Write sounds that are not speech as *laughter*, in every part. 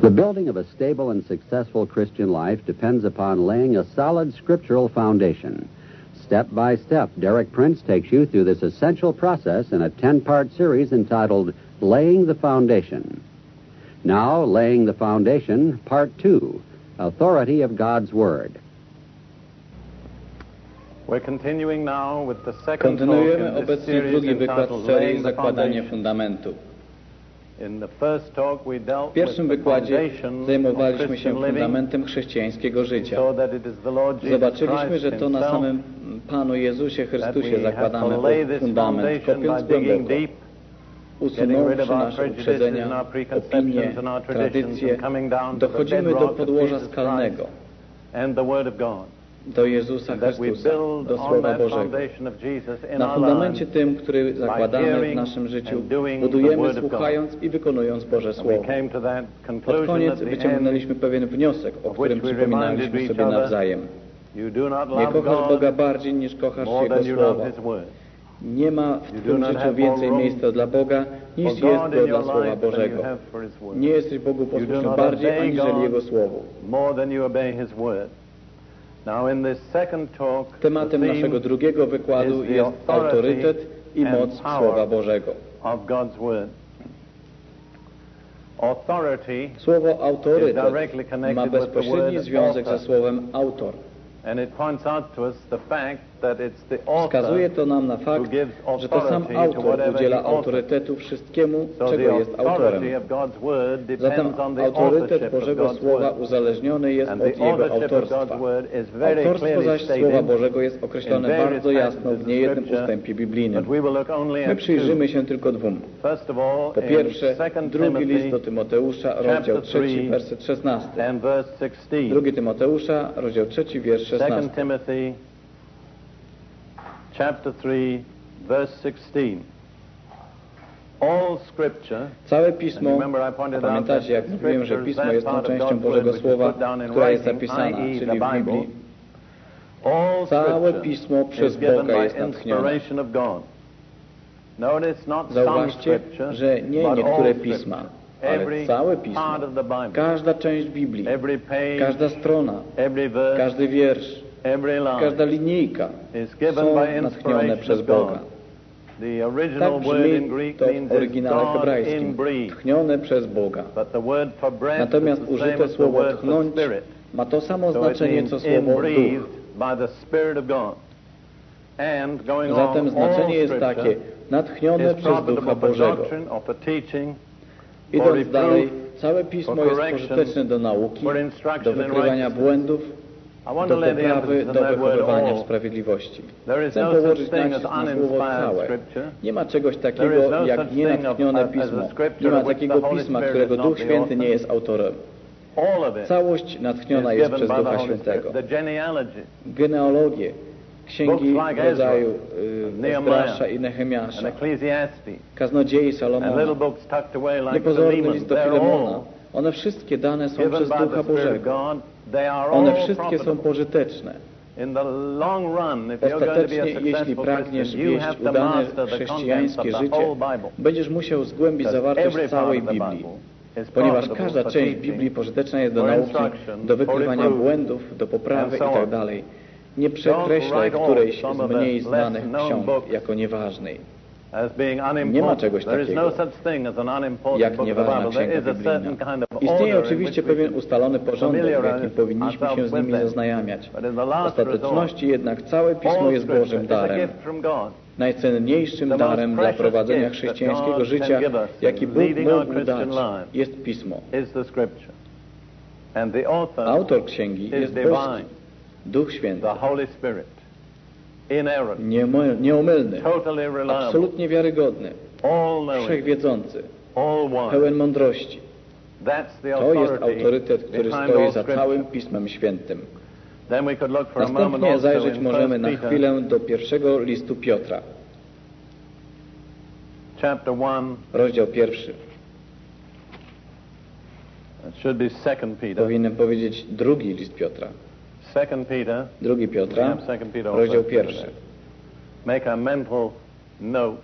The building of a stable and successful Christian life depends upon laying a solid scriptural foundation. Step by step, Derek Prince takes you through this essential process in a 10 part series entitled Laying the Foundation. Now, Laying the Foundation, Part 2 Authority of God's Word. We're continuing now with the second talk Kontynuujemy in this obecnie series drugi wykład entitled serii Laying the Zakładanie Foundation. Fundamentu. W pierwszym wykładzie zajmowaliśmy się fundamentem chrześcijańskiego życia. Zobaczyliśmy, że to na samym Panu Jezusie Chrystusie zakładamy fundament, kopiąc głęboko, usunąwszy nasze uprzedzenia, opinie, tradycje, dochodzimy do podłoża skalnego, Do Jezusa Chrystusa, do Słowa Bożego. Na fundamencie tym, który zakładamy w naszym życiu, budujemy słuchając i wykonując Boże Słowo. Pod koniec wyciągnęliśmy pewien wniosek, o którym przypominaliśmy sobie nawzajem. Nie kochasz Boga bardziej niż kochasz Jego Słowa. Nie ma w not życiu więcej miejsca dla Boga niż jest go dla Słowa Bożego. Nie jesteś Bogu posłuszny bardziej aniżeli. Jego Słowu. Tematem naszego drugiego wykładu jest autorytet i moc Słowa Bożego. Słowo autorytet ma bezpośredni związek ze słowem autor. Wskazuje to nam na fakt, że to sam autor udziela autorytetu wszystkiemu, czego jest autorem. Zatem autorytet Bożego Słowa uzależniony jest od jego autorstwa. Autorstwo zaś Słowa Bożego jest określone bardzo jasno w niejednym ustępie biblijnym. My przyjrzymy się tylko dwóm. Po pierwsze, 2 drugi list do Tymoteusza, rozdział chapter 3, three werset 16. and verse 16. Drugi Tymoteusza, rozdział 3, wiersz 2 16. Chapter 3 verse 16. All scripture Całe Pismo, pamiętacie jak mówiłem, że Pismo jest tą częścią Bożego Słowa, która jest zapisana, czyli the w Bible. Biblii. Całe Pismo przez Boga jest natchnione. Zauważcie, że nie niektóre pisma, ale całe Pismo, każda część Biblii, każda strona, każdy wiersz, każda linijka są natchnione przez Boga. Tak brzmi to w oryginale hebrajskim, tchnione przez Boga. Natomiast użyte słowo tchnąć ma to samo znaczenie co słowo duch. Zatem znaczenie jest takie, natchnione przez Ducha Bożego. Idąc dalej, całe Pismo jest pożyteczne do nauki, do wykrywania błędów, do poprawy, do wychowywania w sprawiedliwości. Chcę no położyć nacisk na słowo całe. Nie ma czegoś takiego no jak a Pismo. Nie ma takiego Pisma, którego Duch Święty nie jest autorem. Całość natchniona jest przez Ducha Świętego. Genealogię, księgi rodzaju y, Ezdrasza i Nehemiasza, kaznodziei Salomona, niepozorny list do Filemona, one wszystkie dane są przez Ducha Bożego. One wszystkie są pożyteczne. Ostatecznie, jeśli pragniesz wieść udane chrześcijańskie życie, będziesz musiał zgłębić zawartość całej Biblii. Ponieważ każda część Biblii pożyteczna jest do nauki, do wykrywania błędów, do poprawy itd. dalej. Nie przekreślaj którejś z mniej znanych ksiąg jako nieważnej. Nie ma czegoś no takiego jak nieważna księga biblijna. Istnieje oczywiście pewien ustalony porządek, w jakim powinniśmy się z nimi zaznajamiać. W ostateczności jednak całe Pismo jest Bożym darem. Najcenniejszym darem dla prowadzenia chrześcijańskiego życia, jaki Bóg mógł dać, jest Pismo. Autor księgi jest divine, boski, Duch Święty, inerrant, nieomylny, totally reliable, absolutnie wiarygodny, wszechwiedzący, pełen mądrości. To jest autorytet, który stoi za całym Pismem Świętym. Następnie zajrzeć możemy 1 na chwilę do pierwszego listu Piotra, chapter 1. rozdział pierwszy. It should be 2 Peter. Powinienem powiedzieć drugi list Piotra. 2 Peter, Drugi Piotra, Yeah, 2 Peter also. rozdział pierwszy. make a mental note.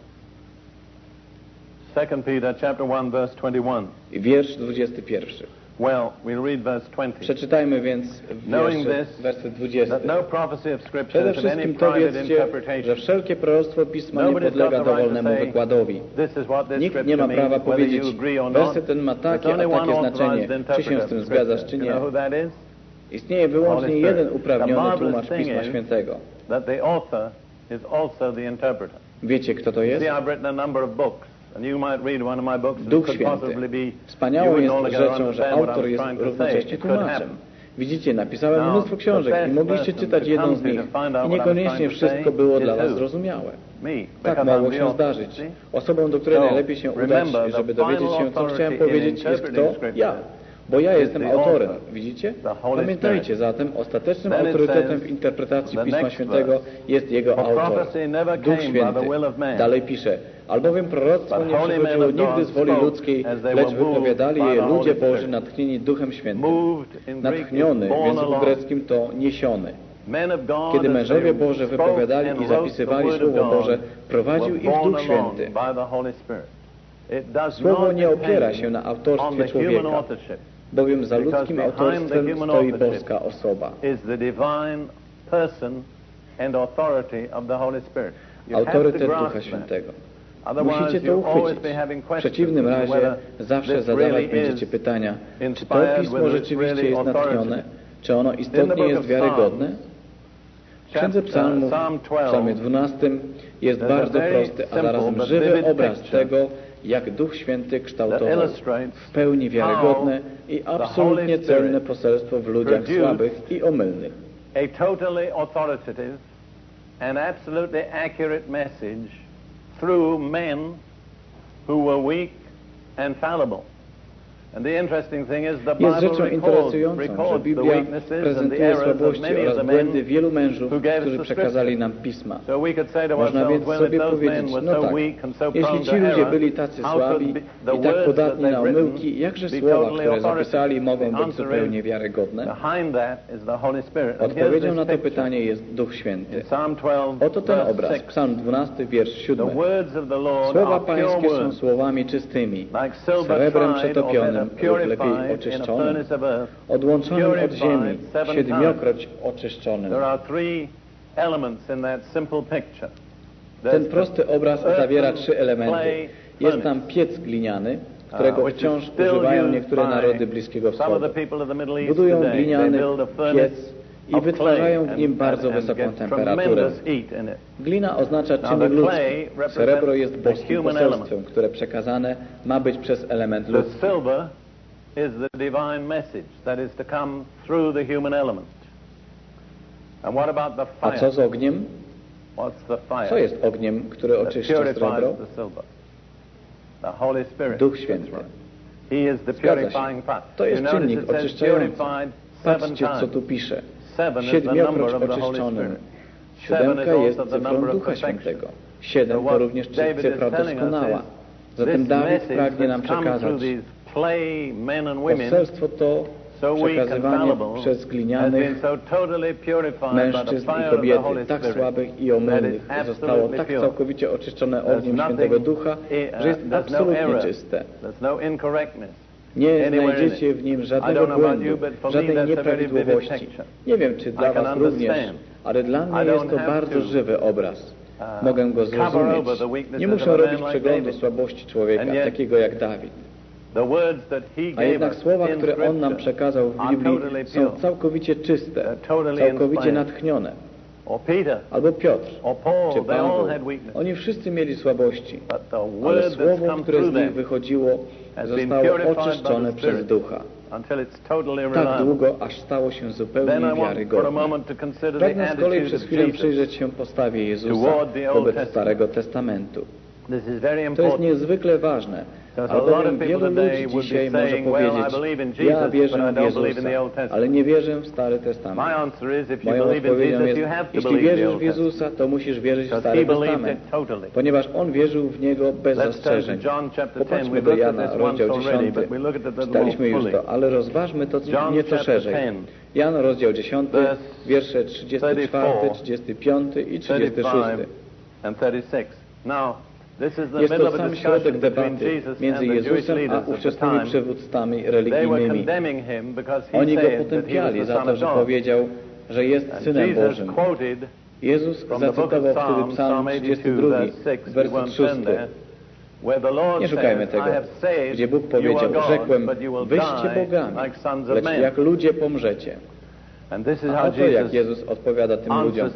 2 Peter chapter 1 verse 21. I wiersz 21. Well, we'll read verse 20. Przeczytajmy więc Knowing wiersze, this, werset 20. That no prophecy of Scripture Przede wszystkim to wiedzcie, że wszelkie proroctwo Pisma nie podlega dowolnemu wykładowi. This is what this Nikt nie scripture ma prawa powiedzieć, werset ten ma takie, a takie znaczenie, czy się z tym zgadzasz, czy nie. Istnieje wyłącznie jeden uprawniony tłumacz Pisma is- Świętego. Wiecie, kto to jest? Duch Święty. Wspaniałą jest rzeczą, że autor jest równocześnie tłumaczem. Widzicie, napisałem mnóstwo książek i mogliście czytać jedną z nich i niekoniecznie wszystko było dla was zrozumiałe. Tak mogło się zdarzyć. Osobą, do której So, najlepiej się udać, żeby dowiedzieć się, co chciałem powiedzieć, jest kto? Ja. Bo ja jestem autorem, widzicie? Pamiętajcie zatem, ostatecznym autorytetem w interpretacji Pisma Świętego jest jego autor, Duch Święty. Dalej pisze, albowiem proroctwo nie przychodziło nigdy z woli ludzkiej, lecz wypowiadali je ludzie Boży natchnieni Duchem Świętym. Natchniony w języku greckim to niesiony. Kiedy mężowie Boże wypowiadali i zapisywali Słowo Boże, prowadził ich Duch Święty. Słowo nie opiera się na autorstwie człowieka. Bowiem za ludzkim autorstwem stoi boska osoba. Autorytet Ducha. Świętego. Musicie to uchwycić. W przeciwnym razie zawsze zadawać będziecie pytania, czy to pismo rzeczywiście jest natchnione, czy ono istotnie jest wiarygodne. W Księdze Chapter- Psalmów, Psalm w 12, Psalmie 12 jest bardzo prosty, a zarazem żywy obraz tego, jak Duch Święty kształtował w pełni wiarygodne i absolutnie celne poselstwo w ludziach słabych i omylnych. a totally authoritative and absolutely accurate message through men who were weak and fallible. Jest rzeczą interesującą, że Biblia prezentuje słabości oraz błędy wielu mężów, którzy przekazali nam Pisma. Można więc sobie powiedzieć, no tak, jeśli ci ludzie byli tacy słabi i tak podatni na omyłki, jakże słowa, które zapisali, mogą być zupełnie wiarygodne? Odpowiedzią na to pytanie jest Duch Święty. In Psalm 12, Oto ten obraz, 6. Psalm 12, wiersz The 7. words of the Lord Słowa Pańskie są słowami czystymi, srebrem przetopionym lub lepiej oczyszczonym, odłączonym od ziemi, siedmiokroć oczyszczonym. Ten prosty obraz zawiera trzy elementy. Jest tam piec gliniany, uh, którego wciąż używają niektóre narody Bliskiego Wschodu. Budują gliniany piec i wytwarzają w nim bardzo wysoką temperaturę. Glina oznacza czynnik ludzki. Srebro jest boskim poselstwem, które przekazane ma być przez element ludzki. is the divine message that is to come through the human element. And what about the A fire? co z ogniem? What's the fire? Co jest ogniem, który oczyszcza srebro? the silver? The Holy Spirit. Duch Święty. He is the purifying. To jest czynnik oczyszczający. Patrzcie, co tu pisze. Holy oczyszczonym. Siódemka jest cyfrą Ducha. Świętego. Siedem to również cyfra doskonała. Zatem Dawid pragnie nam przekazać. Poselstwo to fallible, przez glinianych mężczyzn i kobiety, tak słabych i omylnych, zostało tak całkowicie oczyszczone ogniem Świętego Ducha, że jest no absolutnie czyste. Nie znajdziecie w nim żadnego błędu, żadnej nieprawidłowości. Nie wiem, czy dla Was również, ale dla mnie jest to bardzo żywy obraz. uh, Mogę go zrozumieć. Nie muszę robić przeglądu słabości człowieka, takiego jak Dawid. A jednak słowa, które On nam przekazał w Biblii są całkowicie czyste, całkowicie natchnione. Albo Piotr, czy Paweł. Oni wszyscy mieli słabości, ale słowo, które z nich wychodziło, zostało oczyszczone przez Ducha. Tak długo, aż stało się zupełnie wiarygodne. Pragnę z kolei przez chwilę przyjrzeć się postawie Jezusa wobec. Starego Testamentu. To jest niezwykle ważne, Because a lot of albowiem people wielu today ludzi would be dzisiaj może saying, well, I powiedzieć, believe in ja Jesus, wierzę w don't believe in the Old Jezusa, Testament. ale nie wierzę w Stary My Testament. answer is, if you Moją believe in odpowiedzią Jesus, jest, you have to jeśli believe in the wierzysz Old w Testament. Jezusa, to musisz wierzyć w Because Stary Testament, it totally. ponieważ On wierzył w Niego bez zastrzeżeń. John chapter 10. Popatrzmy do Jana, rozdział already, 10. but we look at it a little Czytaliśmy już to, ale rozważmy to John nieco szerzej. 10, Jan, rozdział 10, verse wiersze 34, 34, 35 i 36. 35 and 36. Now, This is the Jest to sam środek debaty między Jezusem a ówczesnymi przywódcami religijnymi. Oni go potępiali za to, że powiedział, że jest Synem Bożym. Jezus zacytował wtedy Psalm Psalm 82, 32, verse 6, we werset won't 6. turn there, where the Lord Nie szukajmy tego, gdzie Bóg powiedział, rzekłem, wyście bogami, lecz jak ludzie pomrzecie. And this is A how oto jak Jesus, Jezus odpowiada tym ludziom,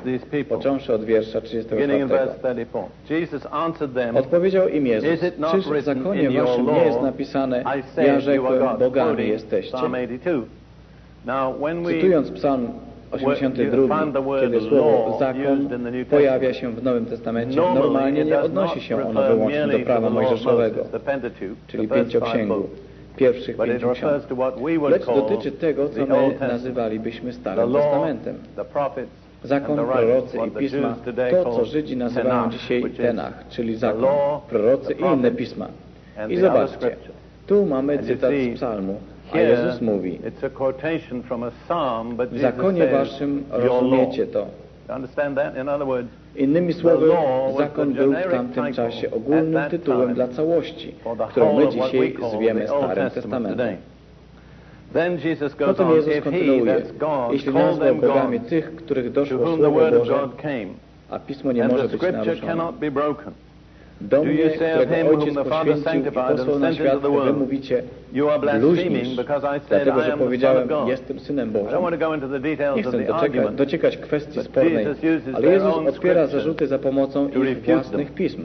począwszy od wiersza beginning in 34. verse 34. Jesus answered them, Odpowiedział im Jezus, czyż w zakonie waszym nie jest napisane, ja rzekłem, bogami jesteście? Psalm 82. Now, when we Cytując Psalm 82, find the word kiedy słowo zakon pojawia się w Nowym Testamencie, normalnie nie odnosi się ono wyłącznie do prawa mojżeszowego, czyli pięcioksięgu. Pierwszych But it pięciu refers ksiąg. to what we would Lecz call dotyczy tego, co my nazywalibyśmy Starym Testamentem. Zakon, prorocy i pisma, to co Żydzi nazywają dzisiaj Tenach, czyli zakon, prorocy i inne pisma. I zobaczcie, tu mamy cytat z psalmu, a Jezus mówi, w zakonie waszym rozumiecie to. Innymi słowy, zakon był w tamtym czasie ogólnym tytułem dla całości, którą my dzisiaj zwiemy Starym Testament Testamentem. Potem on, Jezus kontynuuje, jeśli nazwał bogami tych, których to doszło whom the Słowo word of Boże, God came, a Pismo nie może być naruszone. Do mnie, którego Ojciec poświęcił i posłał na świat, wy mówicie, bluźnisz, dlatego, że powiedziałem, jestem Synem Bożym. Nie chcę argument, dociekać kwestii spornej, ale Jezus scriptures zarzuty za pomocą ich własnych pism.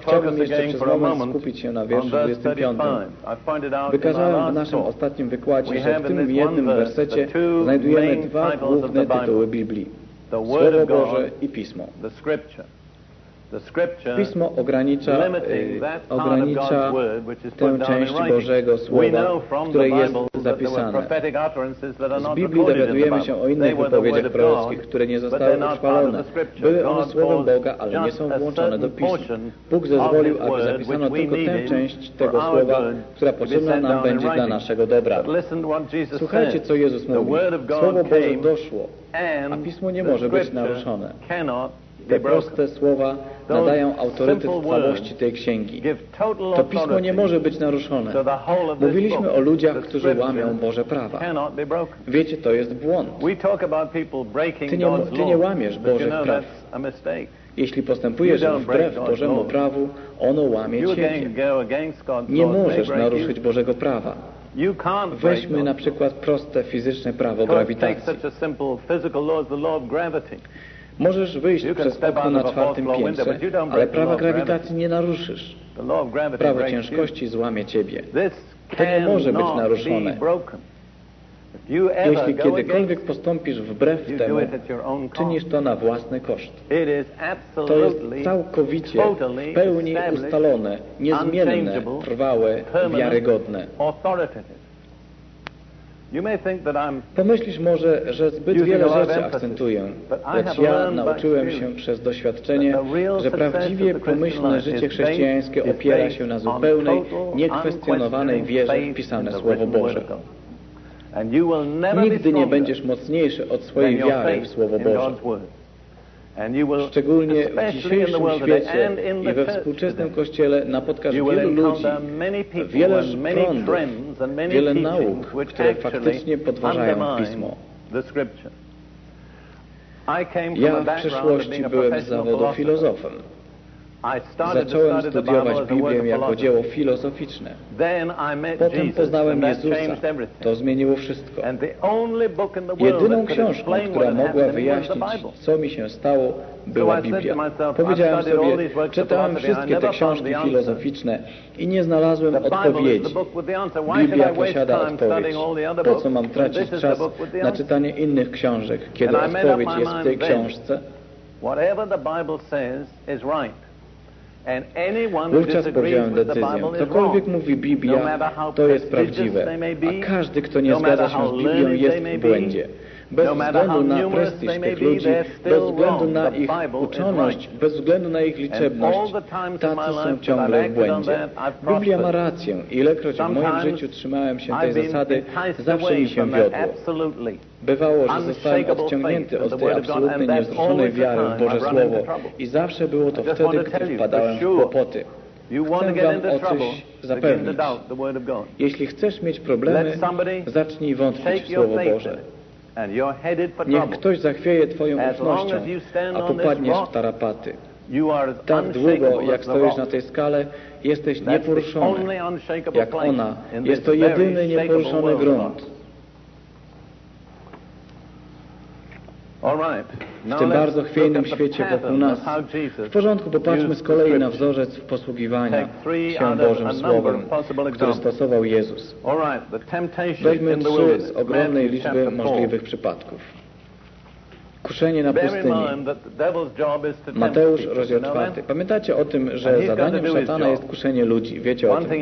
Chciałbym jeszcze przez moment skupić się na wierszu verse 25. 35. I pointed out in my Wykazałem w naszym ostatnim wykładzie, że w tym jednym wersecie znajdujemy dwa główne tytuły Biblii. Słowo Boże i Pismo. the Scripture. The Scripture Pismo ogranicza, y, ogranicza tę część. Bożego Słowa, które jest zapisane. Z Biblii dowiadujemy się o innych wypowiedziach prorockich, które nie zostały utrwalone. Były one słowem Boga, ale nie są włączone do certain pism. portion Bóg zezwolił, aby zapisano tylko tę część tego słowa, która potrzebna nam będzie dla naszego dobra. Słuchajcie, co Jezus mówi. Słowo Boże doszło, a Pismo nie może być naruszone. Te proste słowa nadają autorytet całości tej księgi. To Pismo nie może być naruszone. Mówiliśmy o ludziach, którzy łamią Boże prawa. Wiecie, to jest błąd. Ty nie- ty nie łamiesz Bożych praw. Jeśli postępujesz wbrew Bożemu prawu, ono łamie Ciebie. Nie możesz naruszyć. Bożego prawa. Weźmy na przykład proste fizyczne prawo grawitacji. Możesz wyjść przez okno na czwartym piętrze, ale prawa grawitacji nie naruszysz. Prawo ciężkości złamie Ciebie. To nie może być naruszone. Jeśli kiedykolwiek postąpisz wbrew temu, czynisz to na własny koszt. To jest całkowicie, w pełni ustalone, niezmienne, trwałe, wiarygodne. authoritative. You may think that I'm Pomyślisz może, że zbyt wiele rzeczy akcentuję, lecz ja nauczyłem się przez doświadczenie, że prawdziwie pomyślne życie chrześcijańskie opiera się na zupełnej, niekwestionowanej wierze w pisane Słowo Boże. Nigdy nie będziesz mocniejszy od swojej wiary w Słowo Boże. Szczególnie w dzisiejszym świecie i we współczesnym Kościele napotkasz wielu ludzi, wiele prądów, wiele nauk, które faktycznie podważają Pismo. Ja w przeszłości byłem z zawodu filozofem. Zacząłem studiować Biblię jako dzieło filozoficzne. Potem poznałem Jezusa. To zmieniło wszystko. Jedyną książką, która mogła wyjaśnić, co mi się stało, była Biblia. Powiedziałem sobie, czytałem wszystkie te książki filozoficzne i nie znalazłem odpowiedzi. Biblia posiada odpowiedź. Po co mam tracić czas na czytanie innych książek, kiedy odpowiedź jest w tej książce? Whatever the Bible says is right. Wówczas podjąłem decyzję. Cokolwiek mówi No Biblia, how to jest prawdziwe. A każdy, kto nie no zgadza się z Biblią, bez względu na prestiż tych ludzi, bez względu na ich uczoność, bez względu na ich liczebność, tacy są ciągle w błędzie. Biblia ma rację. Ilekroć w moim życiu trzymałem się tej zasady, zawsze mi się wiodło. Bywało, że zostałem odciągnięty od tej absolutnej, niewzruszonej wiary w Boże Słowo i zawsze było to wtedy, gdy wpadałem w kłopoty. Chcę Wam o coś zapewnić. Jeśli chcesz mieć problemy, zacznij wątpić w Słowo Boże. Niech ktoś zachwieje Twoją ufnością, a popadniesz w tarapaty. Tak długo, jak stoisz na tej skale, jesteś nieporuszony, jak ona. Jest to jedyny nieporuszony grunt w tym bardzo chwiejnym świecie wokół nas. W porządku, popatrzmy z kolei na wzorzec posługiwania się Bożym Słowem, który stosował Jezus. Weźmy trzy z ogromnej liczby możliwych przypadków. Kuszenie na pustyni. Mateusz, rozdział 4. Pamiętacie o tym, że zadaniem szatana jest kuszenie ludzi. Wiecie o tym.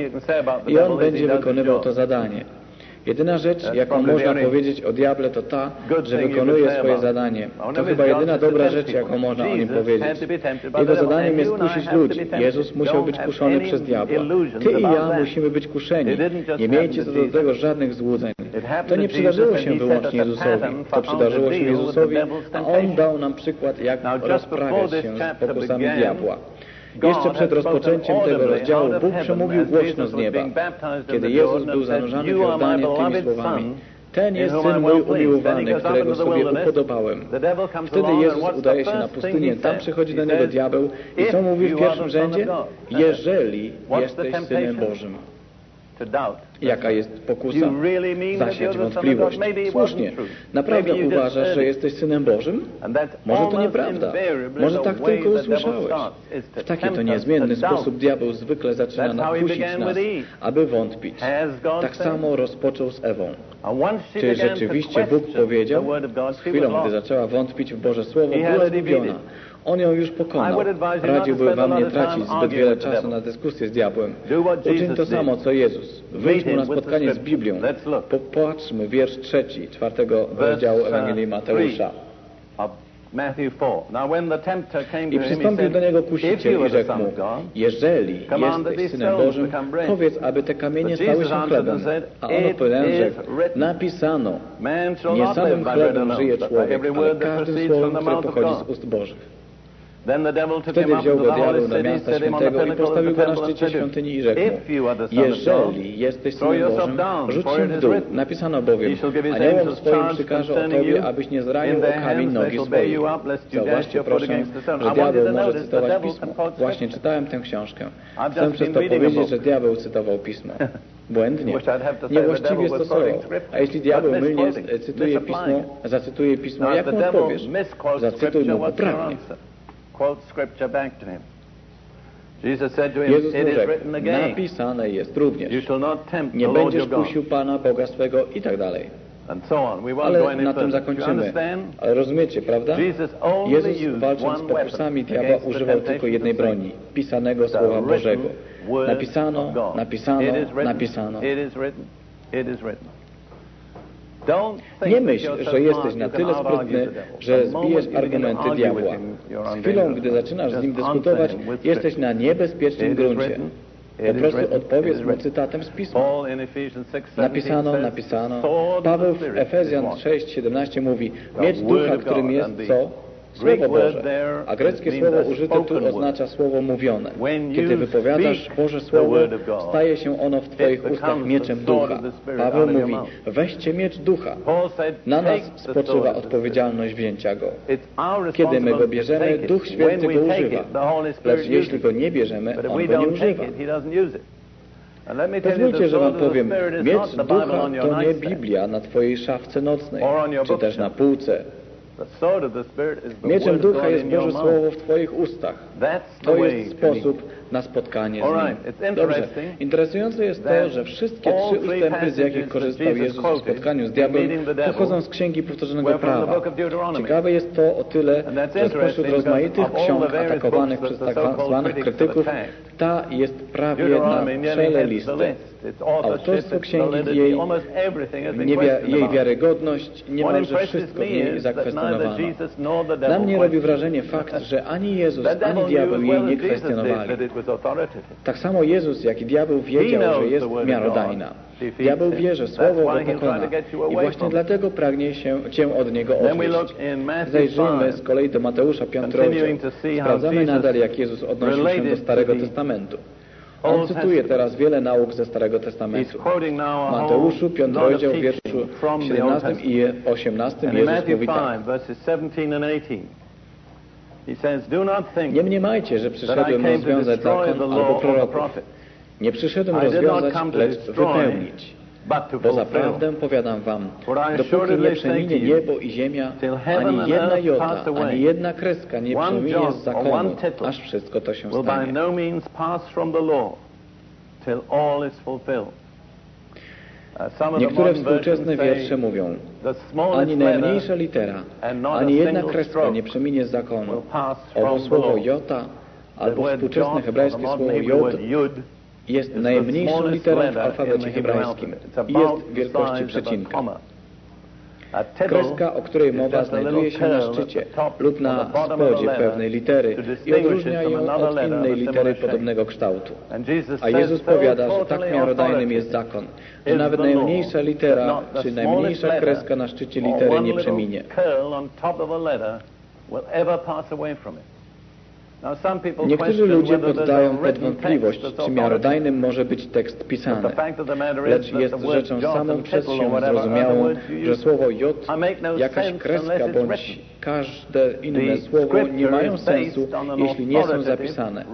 I on będzie wykonywał to zadanie. Jedyna rzecz, jaką można powiedzieć o diable, to ta, że wykonuje swoje zadanie. To chyba jedyna dobra rzecz, jaką można o nim powiedzieć. Jego zadaniem jest kusić ludzi. Jezus musiał być kuszony przez diabła. Ty i ja musimy być kuszeni. Nie miejcie co do tego żadnych złudzeń. To nie przydarzyło się wyłącznie Jezusowi. To przydarzyło się Jezusowi, a On dał nam przykład, jak rozprawiać się z pokusami diabła. Jeszcze przed rozpoczęciem tego rozdziału Bóg przemówił głośno z nieba, kiedy Jezus był zanurzany w Jordanie tymi słowami ten jest Syn mój umiłowany, którego sobie upodobałem. Wtedy Jezus udaje się na pustynię, tam przychodzi do Niego diabeł i co mówi w pierwszym rzędzie? Jeżeli jesteś Synem Bożym. Jaka jest pokusa? Zasiać wątpliwość. Słusznie. Naprawdę uważasz, że jesteś Synem Bożym? Może to nieprawda. Może tak tylko usłyszałeś. W taki to niezmienny sposób diabeł zwykle zaczyna nakusić nas, aby wątpić. Tak samo rozpoczął z Ewą. Czy rzeczywiście Bóg powiedział? Z chwilą, gdy zaczęła wątpić w Boże Słowo, była zgubiona. On ją już pokonał. Radziłbym wam nie tracić zbyt wiele czasu na dyskusję z diabłem. Uczyń to samo, co Jezus. Wyjdź mu na spotkanie z Biblią. Popatrzmy wiersz trzeci, czwartego rozdziału Ewangelii Mateusza. I przystąpił do niego kusiciel i rzekł mu, jeżeli jesteś Synem Bożym, powiedz, aby te kamienie stały się chlebem. A on odpowiadając napisano, nie samym chlebem żyje człowiek, ale każdym słowem, które pochodzi z ust Bożych. Wtedy wziął go diabeł do miasta świętego i postawił go na szczycie świątyni i rzekł jeżeli jesteś Synem Bożym, rzuć się w dół. Napisano bowiem, aniołom swoim przykaże o Tobie, abyś nie zranił okami nogi swoich. Zauważcie proszę, że diabeł może cytować Pismo. Właśnie czytałem tę książkę. Chcę przez to powiedzieć, że diabeł cytował Pismo. *laughs* Błędnie. Niewłaściwie stosował. A jeśli diabeł mylnie cytuje Pismo, zacytuje Pismo, jak mu powiesz? Zacytuj mu poprawnie. Jezus rzekł, napisane jest również, nie będziesz kusił Pana Boga swego i tak dalej. Ale na tym zakończymy. Ale rozumiecie, prawda? Jezus walcząc z pokusami diabła używał tylko jednej broni, pisanego Słowa Bożego. Napisano, napisano, napisano. Nie myśl, że jesteś na tyle sprytny, że zbijesz argumenty diabła. Z chwilą, gdy zaczynasz z nim dyskutować, jesteś na niebezpiecznym gruncie. Po prostu odpowiedz mu cytatem z Pisma. Napisano, napisano. Paweł w Efezjan 6:17 mówi, mieć ducha, którym jest co? Słowo Boże. A greckie słowo użyte tu oznacza słowo mówione. Kiedy wypowiadasz Boże Słowo, staje się ono w Twoich ustach mieczem ducha. Paweł mówi, weźcie miecz ducha. Na nas spoczywa odpowiedzialność wzięcia go. Kiedy my go bierzemy, Duch Święty go używa. Lecz jeśli go nie bierzemy, on go nie używa. Pozwólcie, że Wam powiem, miecz ducha to nie Biblia na Twojej szafce nocnej, czy też na półce, jest in your Boże. Słowo w twoich ustach. To jest sposób na spotkanie z Nim. Dobrze. Interesujące jest to, że wszystkie trzy ustępy, z jakich korzystał Jezus w spotkaniu z diabłem, pochodzą z Księgi Powtórzonego Prawa. Ciekawe jest to o tyle, że spośród rozmaitych because of all ksiąg the various atakowanych books przez that the tak autorstwo księgi, jej, niewia, jej wiarygodność, niemalże wszystko w niej zakwestionowano. Na mnie robi wrażenie fakt, że ani Jezus, ani diabeł jej nie kwestionowali. Tak samo Jezus, jak i diabeł wiedział, że jest miarodajna. Diabeł wie, że Słowo go pokona i właśnie dlatego pragnie się Cię od Niego odnieść. Zajrzyjmy z kolei do Mateusza 5 rozdział. Sprawdzamy nadal, jak Jezus odnosi się do Starego Testamentu. On cytuje teraz wiele nauk ze Starego Testamentu. Mateuszu, 5 rozdział, wierszu 17 i 18 Jezus mówi tak. Nie mniemajcie, że przyszedłem rozwiązać zakon albo proroków. Nie przyszedłem rozwiązać, lecz wypełnić. Bo zaprawdę powiadam wam, dopóki nie przeminie niebo i ziemia, ani jedna jota, ani jedna kreska nie przeminie z zakonu, aż wszystko to się stanie. Niektóre współczesne wiersze mówią, ani najmniejsza litera, ani jedna kreska nie przeminie z zakonu. albo słowo jota, albo współczesne hebrajskie słowo jod, jest najmniejszą literą w alfabecie hebrajskim i jest wielkości przecinka. Kreska, o której mowa, znajduje się na szczycie lub na spodzie pewnej litery i odróżnia ją od innej litery podobnego kształtu. A Jezus powiada, że tak miarodajnym jest zakon, że nawet najmniejsza litera czy najmniejsza kreska na szczycie litery nie przeminie. Niektórzy ludzie poddają pod wątpliwość, czy miarodajnym może być tekst pisany, lecz jest rzeczą samą przez się zrozumiałą, że słowo J, jakaś kreska bądź każde inne słowo nie mają sensu, jeśli nie są zapisane.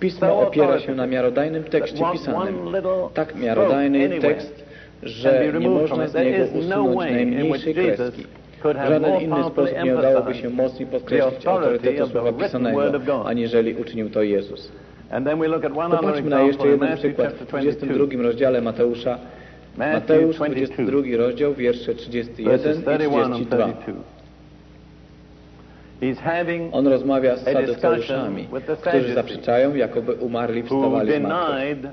Pismo opiera się na miarodajnym tekście pisanym. Tak miarodajny tekst, że nie można z niego usunąć najmniejszej kreski. Żaden inny sposób nie udałoby się mocniej podkreślić autorytetu słowa pisanego, aniżeli uczynił to Jezus. Popatrzmy na jeszcze jeden przykład w 22 rozdziale Mateusza, Mateusz 22 rozdział, wiersze 31 i 32. On rozmawia z Saduceuszami, którzy zaprzeczają, jakoby umarli wstawali z martwych.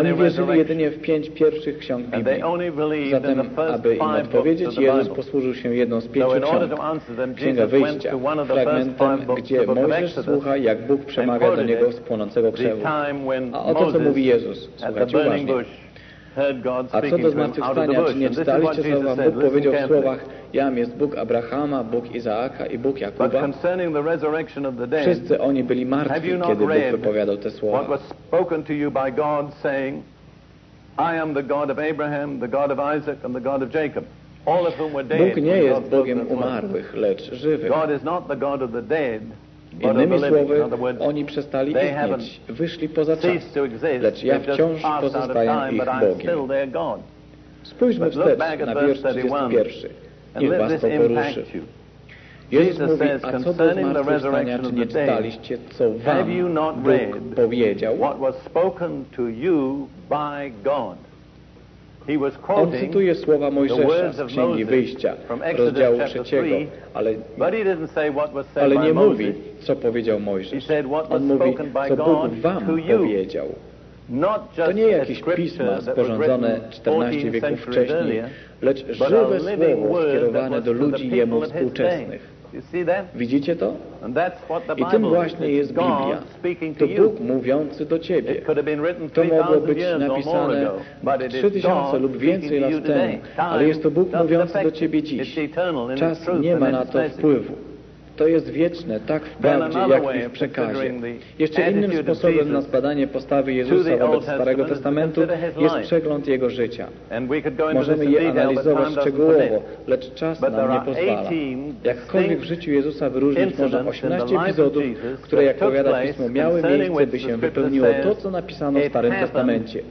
Oni wierzyli jedynie w pięć pierwszych ksiąg Biblii. Zatem, aby im odpowiedzieć, Jezus posłużył się jedną z pięciu ksiąg, Księga Wyjścia, fragmentem, gdzie Mojżesz słucha, jak Bóg przemawia do niego z płonącego krzewu. A oto co mówi Jezus. Słuchajcie uważnie. A co do zmartwychwstania? Czy nie czytaliście, co wam Bóg powiedział w słowach Jam jest Bóg Abrahama, Bóg Izaaka i Bóg Jakuba? Wszyscy oni byli martwi, kiedy Bóg wypowiadał te słowa. I am the God of Abraham, the God of Isaac and the God of Jacob. All of whom were dead. Bóg nie jest Bogiem umarłych, lecz żywych. God is not the God of the dead. Innymi słowy, oni przestali istnieć, wyszli poza czas, lecz ja wciąż pozostaję ich Bogiem. Spójrzmy wstecz na wiersz 31. Niech was to poruszy. Jezus mówi, a co do zmartwychwstania, czy nie czytaliście, co wam Bóg powiedział? On cytuje słowa Mojżesza z Księgi Wyjścia, rozdziału trzeciego, ale, ale nie mówi, co powiedział Mojżesz. On mówi, co Bóg wam powiedział. To nie jakieś pisma sporządzone 14 wieków wcześniej, lecz żywe słowo skierowane do ludzi jemu współczesnych. Widzicie to? I tym właśnie jest Biblia. To Bóg mówiący do ciebie. To mogło być napisane 3000 lub więcej lat temu, ale jest to Bóg mówiący do ciebie dziś. Czas nie ma na to wpływu to jest wieczne, tak w prawdzie, jak i w przekazie. Jeszcze innym sposobem na zbadanie postawy Jezusa wobec Starego Testamentu jest przegląd Jego życia. Możemy je analizować szczegółowo, lecz czas nam nie pozwala. Jakkolwiek w życiu Jezusa wyróżnić można 18 epizodów, które, jak powiada Pismo, miały miejsce, by się wypełniło to, co napisano w Starym Testamencie.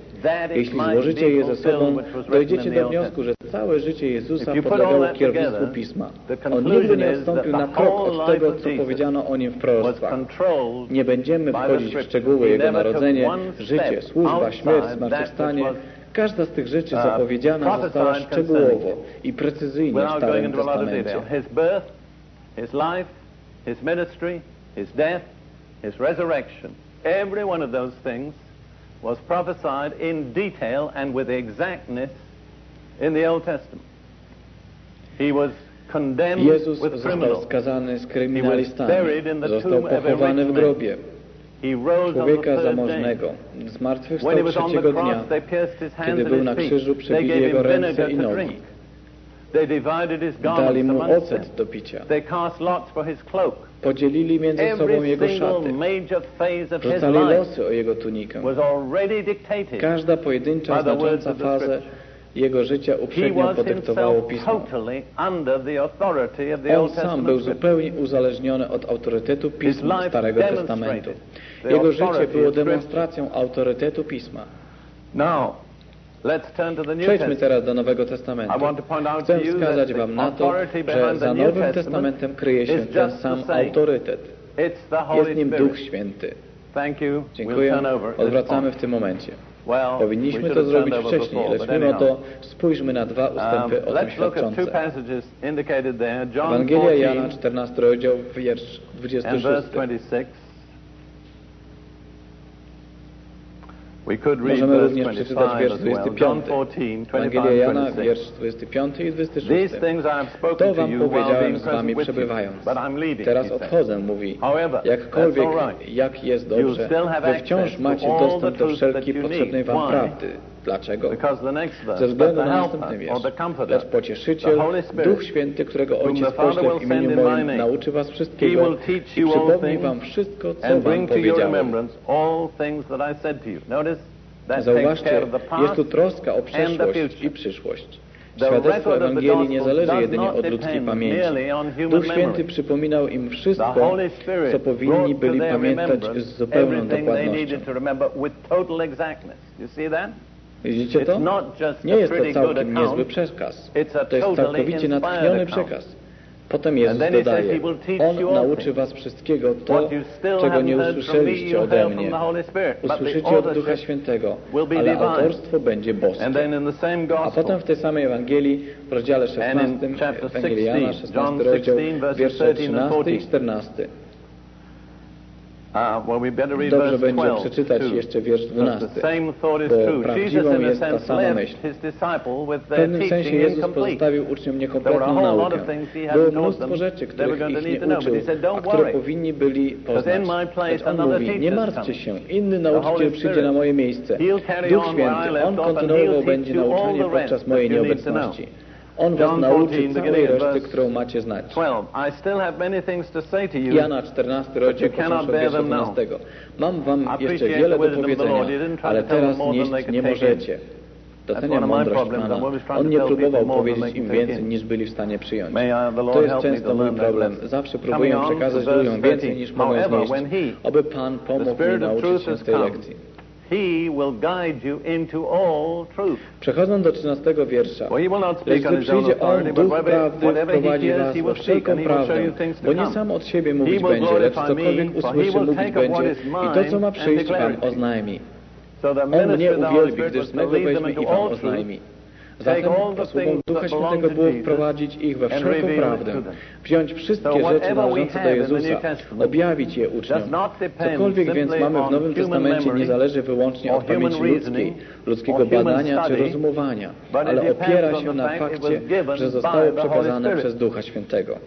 Jeśli złożycie je ze sobą, dojdziecie do wniosku, że całe życie Jezusa podlegało kierownictwu Pisma. On nigdy nie odstąpił na krok od od tego, co powiedziano o nim w proroctwach. Nie będziemy wchodzić w szczegóły jego narodzenie, życie, służba, śmierć, zmartwychwstanie, Każda z tych rzeczy uh, zapowiedziana została szczegółowo i precyzyjnie w Starym Testamencie. His birth, his life, his ministry, his death, his resurrection. Every one of those things was prophesied in detail and with exactness in the Old Testament. He was Jezus został skazany z kryminalistami, został pochowany w grobie człowieka zamożnego. Zmartwychwstał trzeciego dnia. Kiedy był na krzyżu, przebili jego ręce i nogi. Dali mu ocet do picia. Podzielili między sobą jego szaty. Rzucali losy o jego tunikę. Każda pojedyncza znacząca fazę jego życia uprzednio podyktowało Pismo. On sam był zupełnie uzależniony od autorytetu Pisma Starego Testamentu. Jego życie było demonstracją autorytetu Pisma. Przejdźmy teraz do Nowego Testamentu. Chcę wskazać Wam na to, że za Nowym Testamentem kryje się ten sam autorytet. Jest nim Duch Święty. Dziękuję. Odwracamy w tym momencie. Powinniśmy to zrobić wcześniej, lecz mimo to spójrzmy na dwa ustępy o tym świadczące. Ewangelia Jana, 14 rozdział, wiersz 26. Możemy również przeczytać wiersz 25. Ewangelia Jana, wiersz 25 i 26. To wam powiedziałem z wami przebywając. Teraz odchodzę, mówi. Jakkolwiek, jak jest dobrze, wy wciąż macie dostęp do wszelkiej potrzebnej wam prawdy. Dlaczego? Ze względu na następny wiersz. Lecz pocieszyciel, Duch Święty, którego Ojciec pośle w imieniu moim, nauczy was wszystkiego i przypomni wam wszystko, co wam powiedziałem. Zauważcie, jest tu troska o przeszłość i przyszłość. Świadectwo Ewangelii nie zależy jedynie od ludzkiej pamięci. Duch Święty przypominał im wszystko, co powinni byli pamiętać z zupełną dokładnością. Widzicie to? Nie jest to całkiem niezły przekaz. To jest całkowicie natchniony przekaz. Potem Jezus dodaje, On nauczy was wszystkiego to, czego nie usłyszeliście ode mnie. Usłyszycie od Ducha Świętego, ale autorstwo będzie boskie. A potem w tej samej Ewangelii, w rozdziale 16, Ewangelii Jana, 16 rozdział, wiersze 13 i 14, Dobrze będzie przeczytać jeszcze wiersz 12. Bo prawdziwą jest ta sama myśl. W pewnym sensie Jezus pozostawił uczniom niekompletną naukę. Było mnóstwo rzeczy, których ich nie uczył, a które powinni byli poznać. Lecz On mówi, nie martwcie się, inny nauczyciel przyjdzie na moje miejsce. Duch Święty, On kontynuował będzie nauczanie podczas mojej nieobecności. On was nauczy całej reszty, którą macie znać. Jana 14, rozdział 18. Mam wam jeszcze wiele do powiedzenia, ale teraz nieść nie możecie. Doceniam mądrość Pana. On nie próbował powiedzieć im więcej, niż byli w stanie przyjąć. To jest często mój problem. Zawsze próbuję przekazać ludziom więcej, niż mogą znieść. aby Pan pomógł mi nauczyć się z tej lekcji. Przechodząc do 13 wiersza, lecz gdy przyjdzie On, Duch Prawdy prowadzi was we wszelką prawdę, bo nie sam od siebie mówić będzie, lecz cokolwiek usłyszy, mówić będzie i to, co ma przyjść, Pan oznajmi. On mnie uwielbi, gdyż z mego weźmie i Wam oznajmi. Zatem zasługą Ducha Świętego było wprowadzić ich we wszelką prawdę, wziąć wszystkie rzeczy należące do Jezusa, objawić je uczniom. Cokolwiek więc mamy w Nowym Testamencie nie zależy wyłącznie od pamięci ludzkiej, ludzkiego badania czy rozumowania, ale opiera się na fakcie, że zostało przekazane przez Ducha Świętego.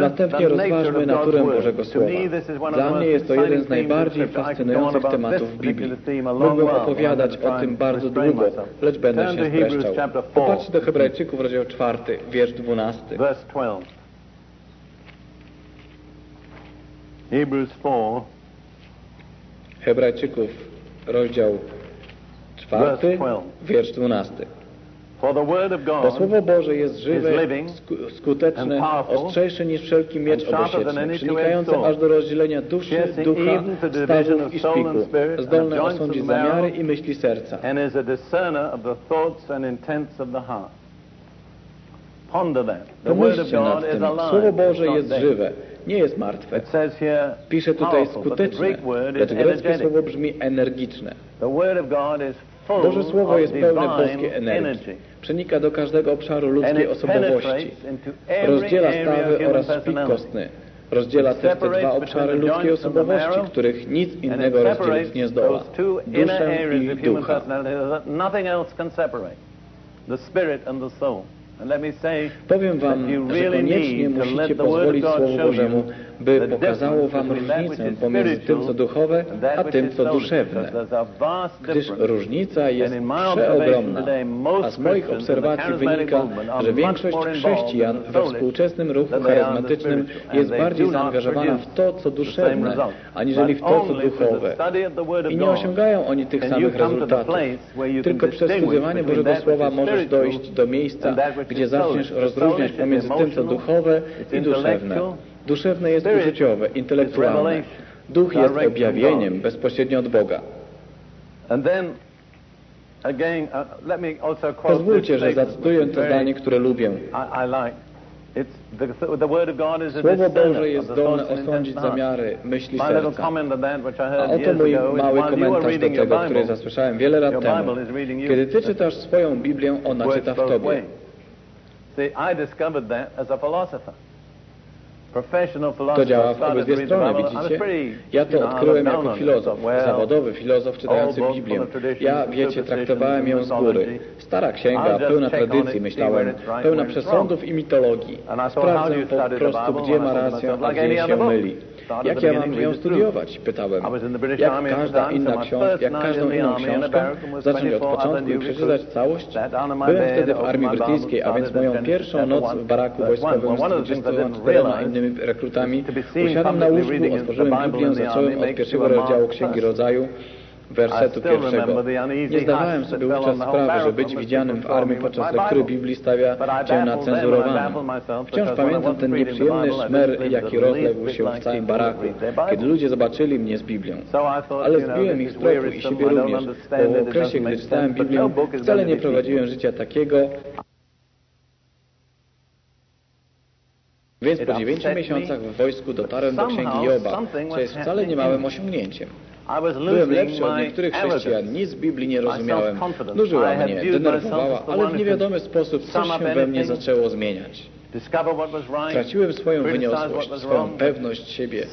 Następnie rozważmy naturę Bożego Słowa. Dla mnie jest to jeden z najbardziej fascynujących tematów w Biblii. Mógłbym opowiadać o tym bardzo długo, lecz będę się streszczał. Popatrzcie do Hebrajczyków, rozdział 4, wiersz 12. Hebrajczyków, rozdział 4, wiersz 12. Bo Słowo Boże jest żywe, skuteczne, ostrzejsze niż wszelki miecz obosieczny, przenikające aż do rozdzielenia duszy, ducha, stawów i szpiku, zdolne osądzić zamiary i myśli serca. Pomyślcie nad tym. Słowo Boże jest żywe, nie jest martwe. Pisze tutaj skuteczne, lecz greckie słowo brzmi energiczne. Boże Słowo jest pełne boskiej energii. Przenika do każdego obszaru ludzkiej osobowości. Rozdziela stawy oraz szpik kostny. Rozdziela też te dwa obszary ludzkiej osobowości, których nic innego rozdzielić nie zdoła. Duszę i ducha. Powiem Wam, że koniecznie musicie pozwolić Słowu Bożemu, by pokazało wam różnicę pomiędzy tym, co duchowe, a tym, co duszewne, gdyż różnica jest przeogromna, a z moich obserwacji wynika, że większość chrześcijan we współczesnym ruchu charyzmatycznym jest bardziej zaangażowana w to, co duszewne, aniżeli w to, co duchowe. I nie osiągają oni tych samych rezultatów. Tylko przez studiowanie Bożego Słowa możesz dojść do miejsca, gdzie zaczniesz rozróżniać pomiędzy tym, co duchowe i duszewne. Duszewne jest życiowe, intelektualne. Duch jest objawieniem bezpośrednio od Boga. Pozwólcie, że zacytuję to zdanie, które lubię. Słowo Boże jest zdolne osądzić zamiary, myśli serca. A oto mój mały komentarz do tego, który zasłyszałem wiele lat temu. Kiedy Ty *laughs* czytasz swoją Biblię, ona czyta w Tobie. To działa w obydwie strony, widzicie? Ja to odkryłem jako filozof, zawodowy filozof czytający Biblię. Ja, wiecie, traktowałem ją z góry. Stara księga, pełna tradycji, myślałem, pełna przesądów i mitologii. Sprawdzę po prostu, gdzie ma rację, a gdzie się myli. Jak ja mam ją studiować? Pytałem. Jak każda inna książka, jak każdą inną książkę, zacząć od początku i przeczytać całość? Byłem wtedy w armii brytyjskiej, a więc moją pierwszą noc w baraku wojskowym z 24 innymi rekrutami usiadłem na łóżku, otworzyłem Biblię, zacząłem od pierwszego rozdziału Księgi Rodzaju, wersetu pierwszego. Nie zdawałem sobie wówczas sprawy, że być widzianym w armii podczas lektury Biblii stawia cię na cenzurowanym. Wciąż pamiętam ten nieprzyjemny szmer, jaki rozległ się w całym baraku, kiedy ludzie zobaczyli mnie z Biblią. Ale zbiłem ich z tropu i siebie również, bo w okresie, gdy czytałem Biblię, wcale nie prowadziłem życia takiego, Więc po dziewięciu miesiącach w wojsku dotarłem do księgi Joba, co jest wcale niemałym osiągnięciem. Byłem lepszy od niektórych chrześcijan, nic z Biblii nie rozumiałem. Nużyła mnie, denerwowała, ale w niewiadomy sposób coś się we mnie zaczęło zmieniać. Traciłem swoją wyniosłość, swoją pewność siebie.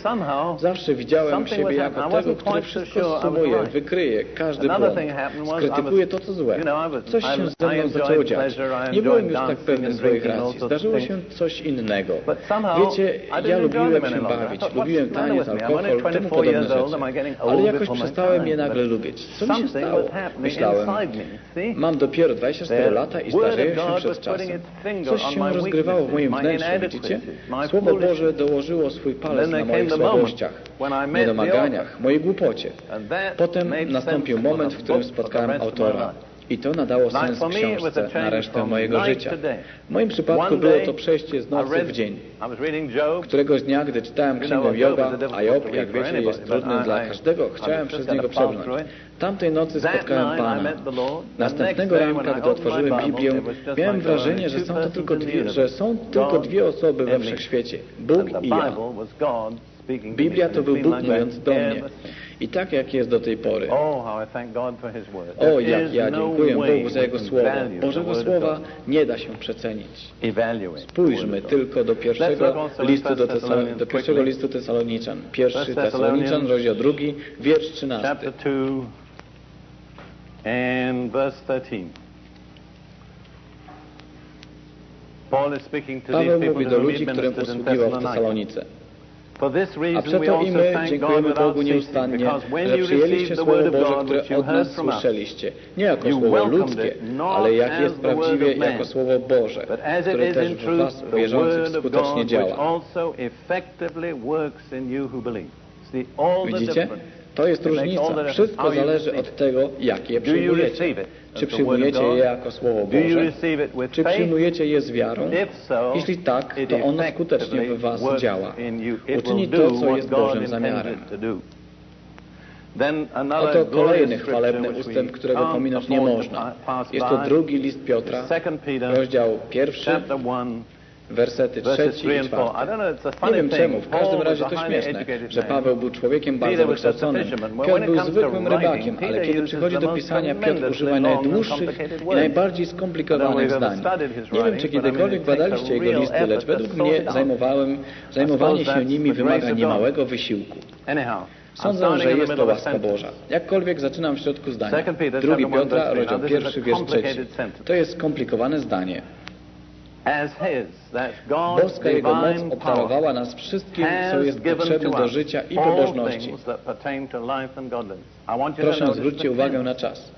Zawsze widziałem siebie jako tego, który wszystko sumuje, wykryje każdy błąd, skrytykuje to, co złe. Coś się ze mną zaczęło dziać. Nie byłem już tak pewny swoich racji. Zdarzyło się coś innego. Wiecie, ja lubiłem się bawić, lubiłem taniec, alkohol, temu podobne rzeczy. Ale jakoś przestałem je nagle lubić. Co mi się stało? Myślałem, mam dopiero 24 lata i starzeję się przez czasem. Coś się rozgrywało moim wnętrzu, widzicie? Słowo Boże dołożyło swój palec na moich słabościach, niedomaganiach, mojej głupocie. Potem nastąpił moment, w którym spotkałem autora. I to nadało sens książce na resztę mojego życia. W moim przypadku było to przejście z nocy w dzień. Któregoś dnia, gdy czytałem Księgę Joba, a Job, jak wiecie, jest trudny dla każdego, chciałem przez niego przebrnąć. Tamtej nocy spotkałem Pana. Następnego ranka, gdy otworzyłem Biblię, miałem wrażenie, że są to tylko dwie, że są tylko dwie osoby we wszechświecie. Bóg i ja. Biblia to był Bóg mówiąc do mnie. I tak jak jest do tej pory. O, jak ja dziękuję Bogu za Jego Słowo. Bożego Słowa nie da się przecenić. Spójrzmy tylko do pierwszego listu do, Tesalon do pierwszego listu Tesaloniczan. Pierwszy Tesaloniczan, rozdział drugi, wiersz 13. 13. Paul Paweł mówi do ludzi, którym usługiwał w Tesalonice. A przeto i my dziękujemy Bogu nieustannie, że przyjęliście Słowo Boże, które od nas słyszeliście. Nie jako Słowo ludzkie, ale jak jest prawdziwie jako Słowo Boże, które też w was wierzących skutecznie działa. Widzicie? To jest różnica. Wszystko zależy od tego, jak je przyjmujecie. Czy przyjmujecie je jako Słowo Boże? Czy przyjmujecie je z wiarą? Jeśli tak, to ono skutecznie w Was działa. Uczyni to, co jest Bożym zamiarem. Oto kolejny chwalebny ustęp, którego pominąć nie można. Jest to drugi list Piotra, rozdział pierwszy, wersety trzeci i czwarty. Nie wiem czemu, w każdym razie to śmieszne, że Paweł był człowiekiem bardzo wykształconym. Piotr był zwykłym rybakiem, ale kiedy przychodzi do pisania, Piotr używa najdłuższych i najbardziej skomplikowanych zdań. Nie wiem, czy kiedykolwiek badaliście jego listy, lecz według mnie zajmowanie się nimi wymaga niemałego wysiłku. Sądzę, że jest to łaska Boża. Jakkolwiek zaczynam w środku zdania. Drugi Piotra, rozdział pierwszy, wiersz trzeci. To jest skomplikowane zdanie. Boska Jego moc obdarowała nas wszystkim, co jest potrzebne do życia i pobożności. Proszę zwróćcie uwagę na czas.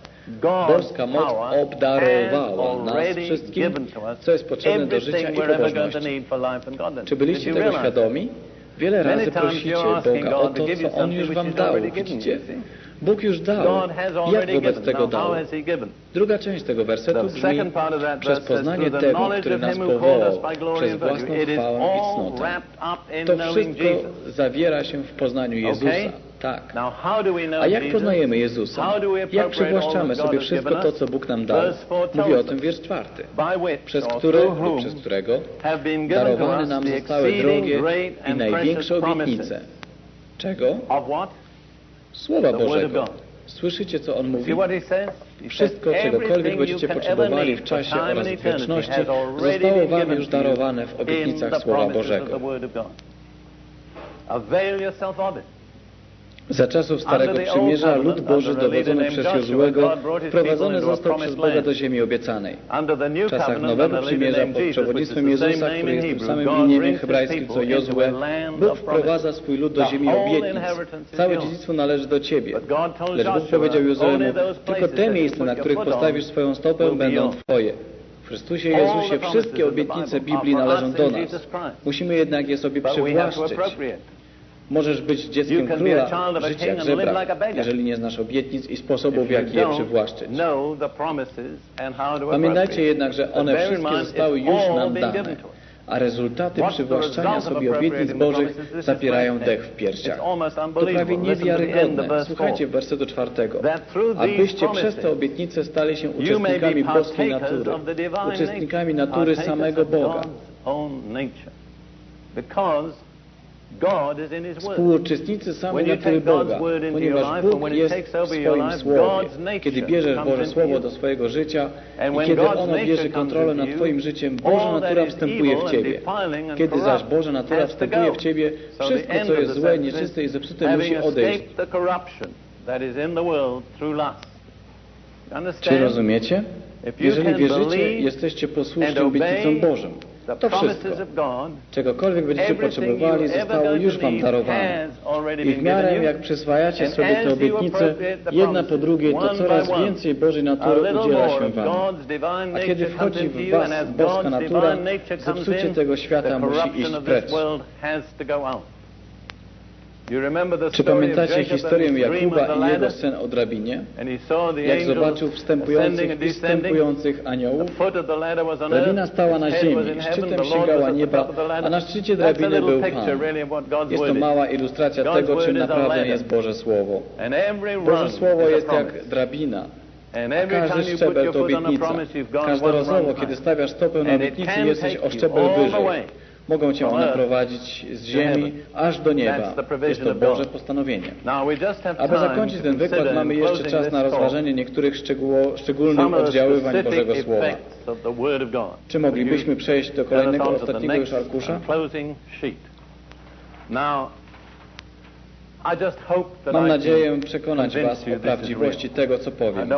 Boska moc obdarowała nas wszystkim, co jest potrzebne do życia i pobożności. Czy byliście tego świadomi? Wiele razy prosicie Boga o to, co On już wam dał. Widzicie? Bóg już dał. Jak wobec tego dał? Druga część tego wersetu brzmi przez poznanie tego, który nas powołał, przez własną chwałę i cnotę. To wszystko zawiera się w poznaniu Jezusa. Tak. A jak poznajemy Jezusa? Jak przywłaszczamy sobie wszystko to, co Bóg nam dał? Mówi o tym wiersz czwarty. Przez który lub przez którego darowane nam zostały drogie i największe obietnice. Czego? Słowa Bożego. Słyszycie, co On mówi? Wszystko, czegokolwiek będziecie potrzebowali w czasie oraz w wieczności, zostało Wam już darowane w obietnicach Słowa Bożego. Za czasów Starego Przymierza lud Boży dowodzony przez Jozłego prowadzony został przez Boga do ziemi obiecanej. W czasach Nowego Przymierza pod przewodnictwem Jezusa, który jest tym samym imieniem hebrajskim co Jozue, Bóg wprowadza swój lud do ziemi obietnic. Całe dziedzictwo należy do Ciebie. Lecz Bóg powiedział Jozuemu, tylko te miejsca, na których postawisz swoją stopę, będą Twoje. W Chrystusie Jezusie wszystkie obietnice Biblii należą do nas. Musimy jednak je sobie przywłaszczyć. Możesz być dzieckiem króla, żyć jak żebrak, jeżeli nie znasz obietnic i sposobów, jak je przywłaszczyć. Pamiętajcie jednak, że one wszystkie zostały już nam dane, a rezultaty przywłaszczania sobie obietnic Bożych zapierają dech w piersiach. To prawie niewiarygodne. Słuchajcie wersetu czwartego. Abyście przez te obietnice stali się uczestnikami boskiej natury, uczestnikami natury samego Boga. Współuczestnicy są natury Boga, ponieważ Bóg jest w swoim Słowie. Kiedy bierzesz Boże Słowo do swojego życia i kiedy ono bierze kontrolę nad Twoim życiem, Boża natura wstępuje w Ciebie. Kiedy zaś Boża natura wstępuje w Ciebie, wszystko, co jest złe, nieczyste i zepsute, musi odejść. Czy rozumiecie? Jeżeli wierzycie, jesteście posłusznym obietnicom Bożym. To wszystko, czegokolwiek będziecie potrzebowali, zostało już Wam darowane. I w miarę jak przyswajacie sobie te obietnice, jedna po drugiej, to coraz więcej Bożej natury udziela się Wam. A kiedy wchodzi w Was boska natura, zepsucie tego świata musi iść precz. Czy pamiętacie historię Jakuba i jego sen o drabinie? Jak zobaczył wstępujących i wstępujących aniołów, drabina stała na ziemi, szczytem sięgała nieba, a na szczycie drabiny był Pan. Jest to mała ilustracja tego, czym naprawdę jest Boże Słowo. Boże Słowo jest jak drabina. A każdy szczebel to obietnica. Każdorazowo, kiedy stawiasz stopę na obietnicy, jesteś o szczebel wyżej. Mogą cię one prowadzić z ziemi aż do nieba. Jest to Boże postanowienie. Aby zakończyć ten wykład, mamy jeszcze czas na rozważenie niektórych szczególnych oddziaływań Bożego Słowa. Czy moglibyśmy przejść do kolejnego, ostatniego już arkusza? Mam nadzieję przekonać Was o prawdziwości tego, co powiem.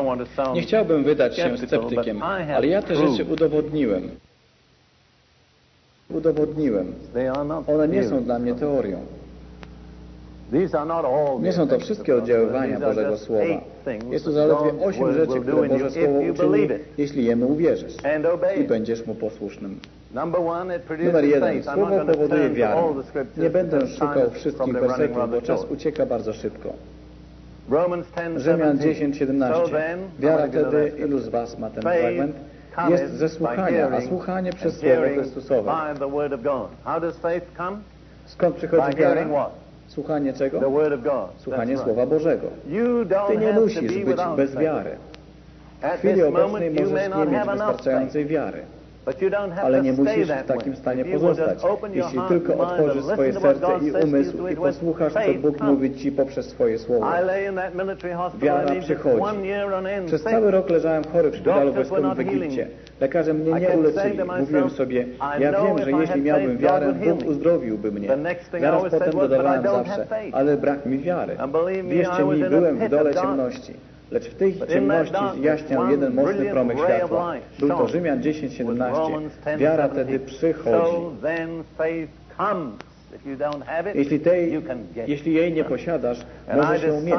Nie chciałbym wydać się sceptykiem, ale ja te rzeczy udowodniłem udowodniłem. One nie są dla mnie teorią. Nie są to wszystkie oddziaływania Bożego Słowa. Jest to zaledwie osiem rzeczy, które Boże Słowo uczyni, jeśli jemu uwierzysz i będziesz mu posłusznym. Numer jeden. Słowo powoduje wiarę. Nie będę szukał wszystkich wersetów, bo czas ucieka bardzo szybko. Rzymian 10, 17. Wiara wtedy, ilu z was ma ten fragment? jest ze słuchania, a słuchanie przez Słowo Chrystusowe. Skąd przychodzi wiara? Słuchanie czego? Słuchanie Słowa Bożego. Ty nie musisz być bez wiary. W chwili obecnej możesz nie mieć wystarczającej wiary ale nie musisz w takim stanie pozostać. Jeśli tylko otworzysz swoje serce i umysł i posłuchasz, co Bóg mówi Ci poprzez swoje słowo. Wiara przychodzi. Przez cały rok leżałem chory w szpitalu wojskowym w Egipcie. Lekarze mnie nie uleczyli. Mówiłem sobie, ja wiem, że jeśli miałbym wiarę, Bóg uzdrowiłby mnie. Zaraz potem dodawałem zawsze, ale brak mi wiary. Wierzcie mi, byłem w dole ciemności. Lecz w tej ciemności zjaśniał jeden mocny promyk światła. Był to Rzymian 10:17. Wiara wtedy przychodzi. Jeśli, tej, jeśli jej nie posiadasz, możesz ją mieć.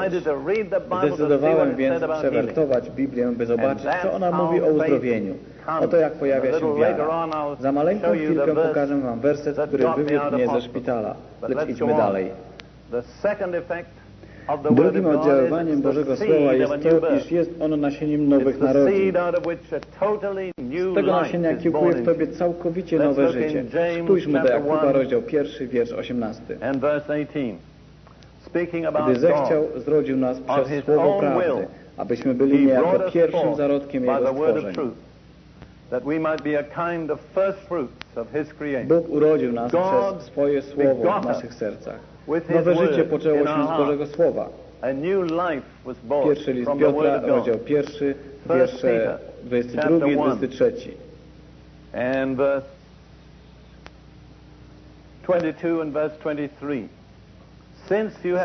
Zdecydowałem więc przewertować Biblię, by zobaczyć, co ona mówi o uzdrowieniu. Oto jak pojawia się wiara. Za maleńką chwilkę pokażę Wam werset, który wywiódł mnie ze szpitala. Lecz idźmy dalej. The second effect Drugim oddziaływaniem Bożego Słowa jest to, iż jest ono nasieniem nowych narodzin. Z tego nasienia kiełkuje w Tobie całkowicie nowe życie. Spójrzmy do Jakuba, rozdział 1, wiersz 18. Gdy zechciał, zrodził nas przez Słowo Prawdy, abyśmy byli niejako pierwszym zarodkiem Jego stworzeń. Bóg urodził nas przez swoje Słowo w naszych sercach. Nowe życie poczęło się z Bożego Słowa. Pierwszy list Piotra, rozdział pierwszy, wiersze 22 i 23. And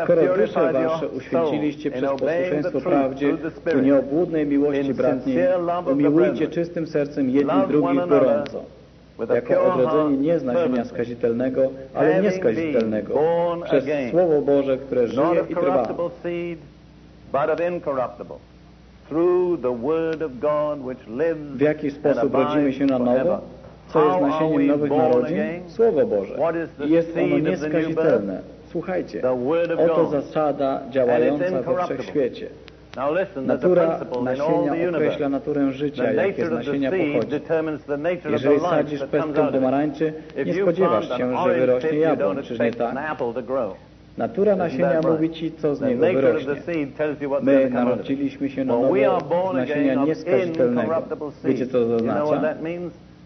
Skoro dusze wasze uświęciliście przez posłuszeństwo prawdzie ku nieobłudnej miłości bratniej, umiłujcie czystym sercem jedni drugich gorąco jako odrodzenie nie z nasienia skazitelnego, ale nieskazitelnego, przez Słowo Boże, które żyje i trwa. W jaki sposób rodzimy się na nowo? Co jest nasieniem nowych narodzin? Słowo Boże. I jest ono nieskazitelne. Słuchajcie, oto zasada działająca we wszechświecie. świecie. Natura nasienia określa naturę życia, jakie z nasienia pochodzi. Jeżeli sadzisz pestkę pomarańczy, nie spodziewasz się, że wyrośnie jabłon, czyż nie tak? Natura nasienia mówi ci, co z niego wyrośnie. My narodziliśmy się na nowo nasienia nieskazitelnego. Wiecie, co to oznacza?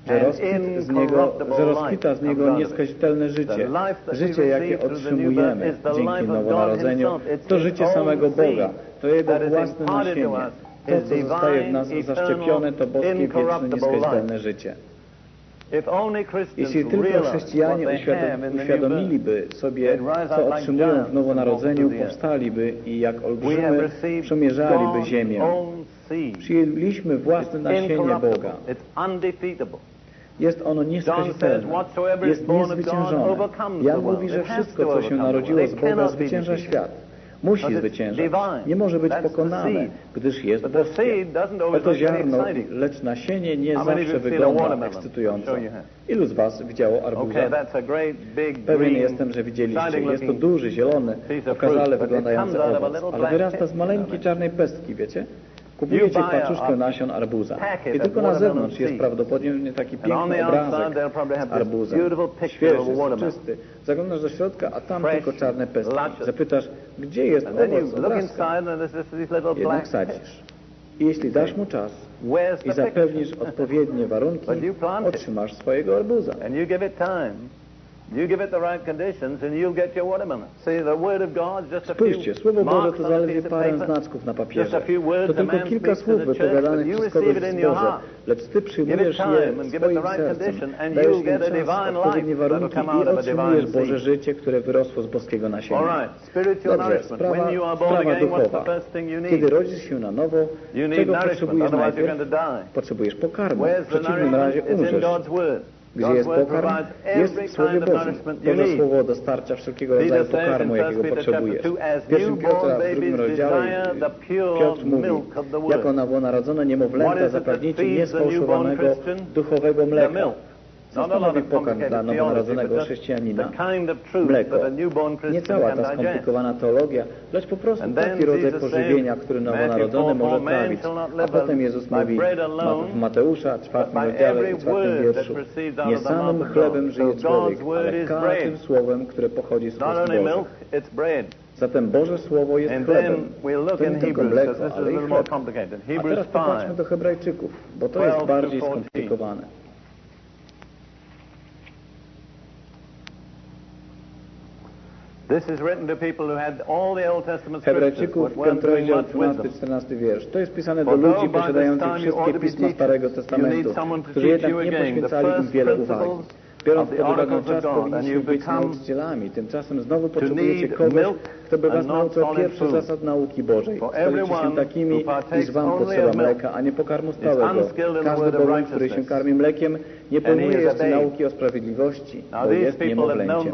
że rozkwit z niego, że rozkwita z niego nieskazitelne życie. Życie, jakie otrzymujemy dzięki Nowonarodzeniu, to życie samego Boga, to Jego własne nasienie. To, co zostaje w nas zaszczepione, to boskie, wieczne, nieskazitelne życie. Jeśli tylko chrześcijanie uświadomiliby sobie, co otrzymują w Nowonarodzeniu, powstaliby i jak olbrzymy przemierzaliby ziemię. Przyjęliśmy własne nasienie Boga. Jest ono nieskazitelne, jest niezwyciężone. Jan mówi, że wszystko, co się narodziło z Boga, zwycięża świat. Musi zwyciężać. Nie może być pokonane, gdyż jest boskie. Oto ziarno, lecz nasienie nie zawsze wygląda ekscytująco. Ilu z Was widziało arbuza? Pewien jestem, że widzieliście. Jest to duży, zielony, okazale wyglądający owoc, ale wyrasta z maleńkiej czarnej pestki, wiecie? Kupujecie paczuszkę nasion arbuza i tylko na zewnątrz jest prawdopodobnie taki piękny obrazek arbuza, świeży, czysty. Zaglądasz do środka, a tam tylko czarne pestki. Zapytasz, gdzie jest owoc obrazka? Jednak sadzisz. I jeśli dasz mu czas i zapewnisz odpowiednie warunki, *laughs* otrzymasz swojego arbuza. Spójrzcie, Słowo Boże to zaledwie parę znaczków na papierze. To tylko kilka słów wypowiadanych przez kogoś z Boże, lecz Ty przyjmujesz je w swoim sercu, dajesz im czas, odpowiednie warunki i otrzymujesz Boże życie, które wyrosło z boskiego nasienia. Dobrze, sprawa, sprawa duchowa. Kiedy rodzisz się na nowo, czego potrzebujesz najpierw? Potrzebujesz pokarmu, w przeciwnym razie umrzesz gdzie jest pokarm, jest w Słowie Bożym. Boże Słowo dostarcza wszelkiego rodzaju pokarmu, jakiego potrzebujesz. W pierwszym Piotra, w drugim rozdziale Piotr mówi, jako nowonarodzona niemowlęta zapragnijcie niesfałszowanego duchowego mleka. Systemowy pokarm dla nowonarodzonego chrześcijanina, mleko, nie cała ta skomplikowana teologia, lecz po prostu taki rodzaj pożywienia, który nowonarodzony może trawić. A potem Jezus mówi w Mateusza, czwartym rozdziale i czwartym wierszu, nie samym chlebem żyje człowiek, ale każdym słowem, które pochodzi z ust Zatem Boże Słowo jest chlebem. To nie tylko mleko, ale i chleb. A teraz popatrzmy do Hebrajczyków, bo to jest bardziej skomplikowane. Hebrajczyków, 5 rozdział, 13-14 wiersz. To jest pisane do ludzi posiadających wszystkie pisma Starego Testamentu, którzy jednak nie poświęcali im wiele uwagi biorąc pod uwagę czas, powinniśmy być nauczycielami. Tymczasem znowu potrzebujecie kogoś, kto by was nauczył pierwszy zasad nauki Bożej. Stajecie się takimi, iż wam potrzeba mleka, a nie pokarmu stałego. Każdy bowiem, który się karmi mlekiem, nie pojmuje jeszcze nauki o sprawiedliwości, bo jest niemowlęciem.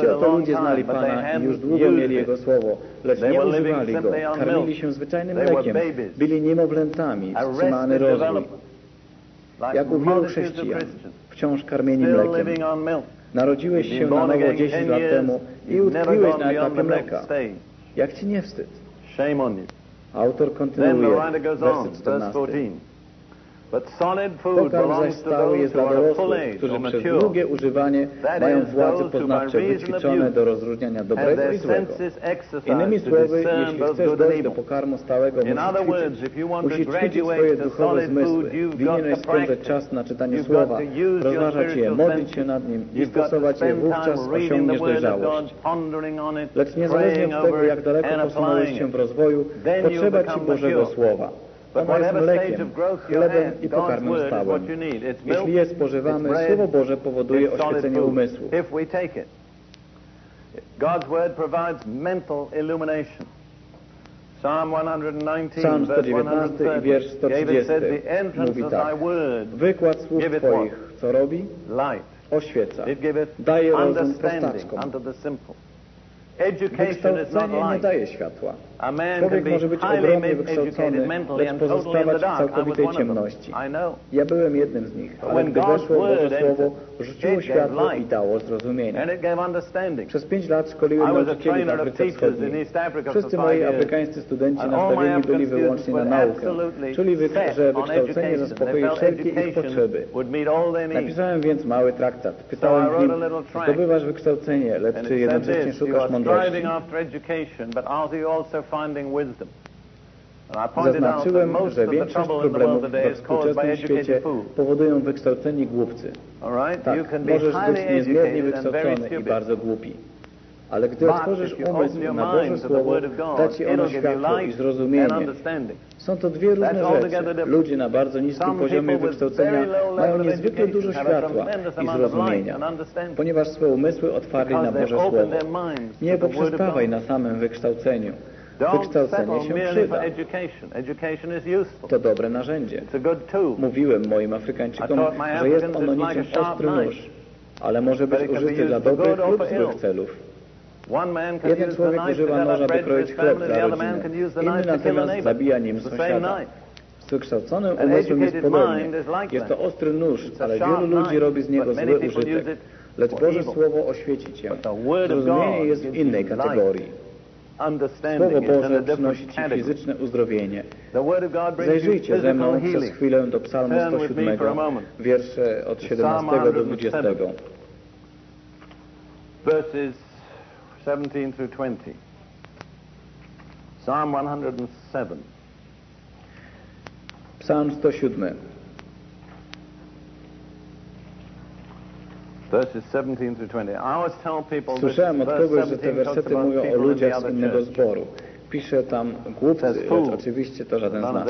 Ci oto ludzie znali Pana i już długo mieli Jego Słowo, lecz nie używali Go. Karmili się zwyczajnym mlekiem, byli niemowlęcami, wstrzymany rozwój jak u wielu chrześcijan, wciąż karmieni mlekiem. Narodziłeś się na nowo 10 lat temu i utkwiłeś na etapie mleka. Jak ci nie wstyd? Autor kontynuuje, werset 14. Pokarm zaś stały jest dla dorosłych, którzy przez długie używanie mają władze poznawcze wyćwiczone do rozróżniania dobrego i złego. Innymi słowy, jeśli chcesz dojść do pokarmu stałego, musisz ćwiczyć, swoje duchowe zmysły. Winieneś spędzać czas na czytanie słowa, rozważać je, modlić się nad nim i stosować je. Wówczas osiągniesz dojrzałość. Lecz niezależnie od tego, jak daleko posunąłeś się w rozwoju, potrzeba Ci Bożego Słowa. Samo jest mlekiem, chlebem i pokarmem stałym. Jeśli je spożywamy, Słowo Boże powoduje oświecenie umysłu. Psalm 119, Psalm 119 wiersz 130 mówi tak. Wykład słów Twoich, co robi? Oświeca. Daje rozum prostaczkom. Wykształcenie nie daje światła. Człowiek może być ogromnie wykształcony, lecz pozostawać w całkowitej ciemności. Ja byłem jednym z nich, ale gdy weszło Boże Słowo, rzuciło światło i dało zrozumienie. Przez pięć lat szkoliłem nauczycieli w Afryce Wschodniej. Wszyscy moi afrykańscy studenci nastawieni byli wyłącznie na naukę. Czuli, że wykształcenie zaspokoi wszelkie ich potrzeby. Napisałem więc mały traktat. Pytałem w nim, zdobywasz wykształcenie, lecz czy jednocześnie szukasz mądrości? Zaznaczyłem, że większość problemów we współczesnym świecie powodują wykształceni głupcy. Tak, możesz być niezmiernie wykształcony i bardzo głupi. Ale gdy otworzysz umysł na Boże Słowo, da Ci ono światło i zrozumienie. Są to dwie różne rzeczy. Ludzie na bardzo niskim poziomie wykształcenia mają niezwykle dużo światła i zrozumienia, ponieważ swoje umysły otwarli na Boże Słowo. Nie poprzestawaj na samym wykształceniu. Wykształcenie się przyda. To dobre narzędzie. Mówiłem moim Afrykańczykom, że jest ono niczym ostry nóż, ale może być użyty dla dobrych lub złych celów. Jeden człowiek używa noża, by kroić chleb dla rodziny, inny natomiast zabija nim sąsiada. Z wykształconym umysłem jest podobnie. Jest to ostry nóż, ale wielu ludzi robi z niego zły użytek. Lecz Boże Słowo oświeci cię. Zrozumienie jest w innej kategorii. Słowo Boże przynosi Ci fizyczne uzdrowienie. Zajrzyjcie ze mną przez chwilę do psalmu 107, wiersze od 17 do 20. Verses 17 through 20. Psalm 107. Psalm 107. Słyszałem od kogoś, że te wersety mówią o ludziach z innego zboru. Pisze tam głupcy, lecz oczywiście to żaden z nas.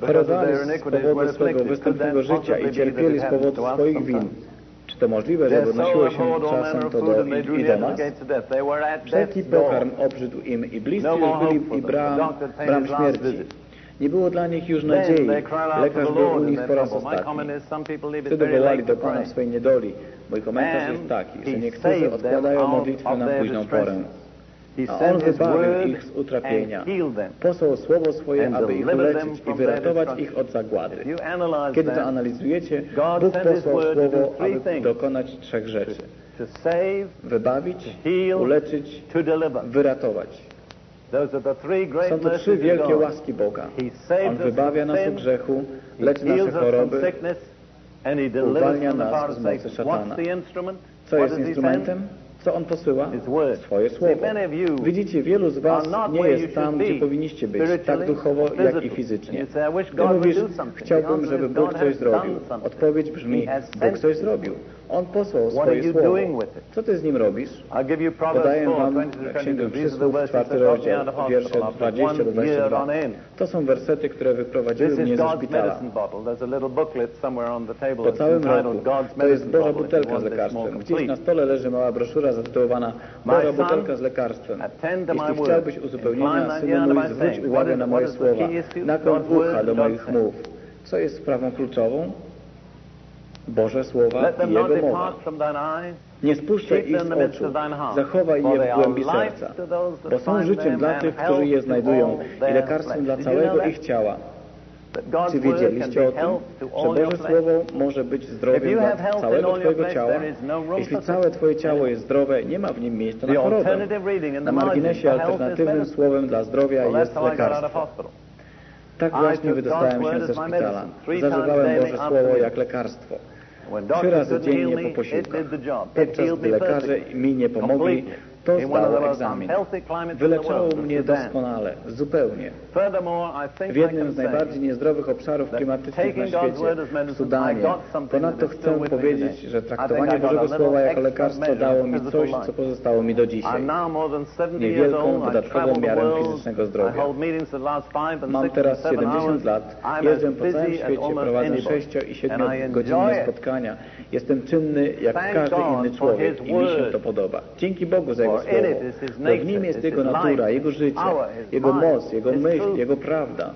Porodali z powodu swego występnego życia i cierpieli z powodu swoich win. Czy to możliwe, że odnosiło się czasem to do nich i do nas? Wszelki pokarm obrzydł im i bliscy już byli i bram, bram śmierci. Nie było dla nich już nadziei. Lekarz był u nich po raz ostatni. Wtedy wołali do Pana w swojej niedoli. Mój komentarz jest taki, że niektórzy odkładają modlitwę na późną porę. A On wybawił ich z utrapienia. Posłał Słowo swoje, aby ich uleczyć i wyratować ich od zagłady. Kiedy to analizujecie, Bóg posłał Słowo, aby dokonać trzech rzeczy. Wybawić, uleczyć, wyratować. Są to trzy wielkie łaski Boga. On wybawia nas od grzechu, leczy nasze choroby, uwalnia nas z mocy szatana. Co jest instrumentem? Co On posyła? Swoje słowo. Widzicie, wielu z Was nie jest tam, gdzie powinniście być, tak duchowo, jak i fizycznie. Ty mówisz, chciałbym, żeby Bóg coś zrobił. Odpowiedź brzmi, Bóg coś zrobił. On posłał swoje słowo. Co ty z nim robisz? Podaję wam Księgę Przysłów, czwarty rozdział, wiersze 20 do 22. To są wersety, które wyprowadziły mnie ze szpitala. Po całym roku. To jest Boża butelka z lekarstwem. Gdzieś na stole leży mała broszura zatytułowana Boża butelka z lekarstwem. Jeśli chciałbyś uzupełnienia, synu mój, zwróć uwagę na moje słowa. Nakłon ucha do moich mów. Co jest sprawą kluczową? Boże słowa i Jego mowa. Nie spuszczaj ich z oczu, zachowaj je w głębi serca, bo są życiem dla tych, którzy je znajdują i lekarstwem dla całego ich ciała. Czy wiedzieliście o tym, że Boże Słowo może być zdrowiem dla całego Twojego ciała? Jeśli całe Twoje ciało jest zdrowe, nie ma w nim miejsca na chorobę. Na marginesie alternatywnym słowem dla zdrowia jest lekarstwo. Tak właśnie wydostałem się ze szpitala. Zażywałem Boże Słowo jak lekarstwo. Trzy razy dziennie po posiłkach. Podczas gdy lekarze mi nie pomogli, to zdało egzamin. Wyleczało mnie doskonale, zupełnie. W jednym z najbardziej niezdrowych obszarów klimatycznych na świecie, w Sudanie, ponadto chcę powiedzieć, że traktowanie Bożego Słowa jako lekarstwo dało mi coś, co pozostało mi do dzisiaj. Niewielką, dodatkową miarę fizycznego zdrowia. Mam teraz 70 lat, jeżdżę po całym świecie, prowadzę 6- i 7-godzinne spotkania. Jestem czynny jak każdy inny człowiek i mi się to podoba. Dzięki Bogu za Jego w Nim jest Jego natura, Jego życie, Jego moc, Jego myśl, Jego prawda.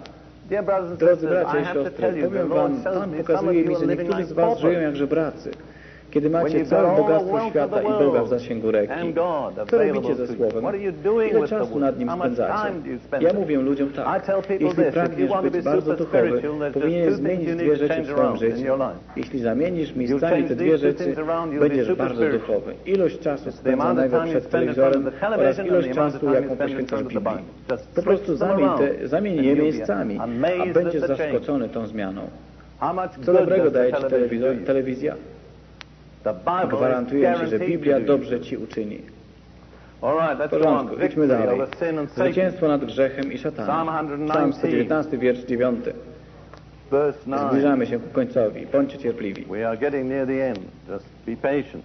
Drodzy bracia i siostry, powiem Wam, Pan pokazuje mi, że niektórzy z Was żyją jak żebracy. Kiedy macie całe bogactwo świata i Boga w zasięgu ręki, co robicie ze Słowem? Ile czasu nad Nim spędzacie? Ja mówię ludziom tak, jeśli pragniesz być bardzo duchowy, powinieneś zmienić dwie rzeczy w swoim życiu. Jeśli zamienisz miejscami te dwie rzeczy, będziesz bardzo duchowy. Ilość czasu spędzanego przed telewizorem oraz ilość czasu, jaką poświęcasz Biblii. Po prostu zamień, te, zamień je miejscami, a będziesz zaskoczony tą zmianą. Co dobrego daje Ci telewizor, telewizja? Gwarantuję Ci, że Biblia dobrze Ci uczyni. W porządku, idźmy dalej. Zwycięstwo nad grzechem i szatanem. Psalm 119, wiersz 9. Zbliżamy się ku końcowi. Bądźcie cierpliwi. We are getting near the end. Just be patient.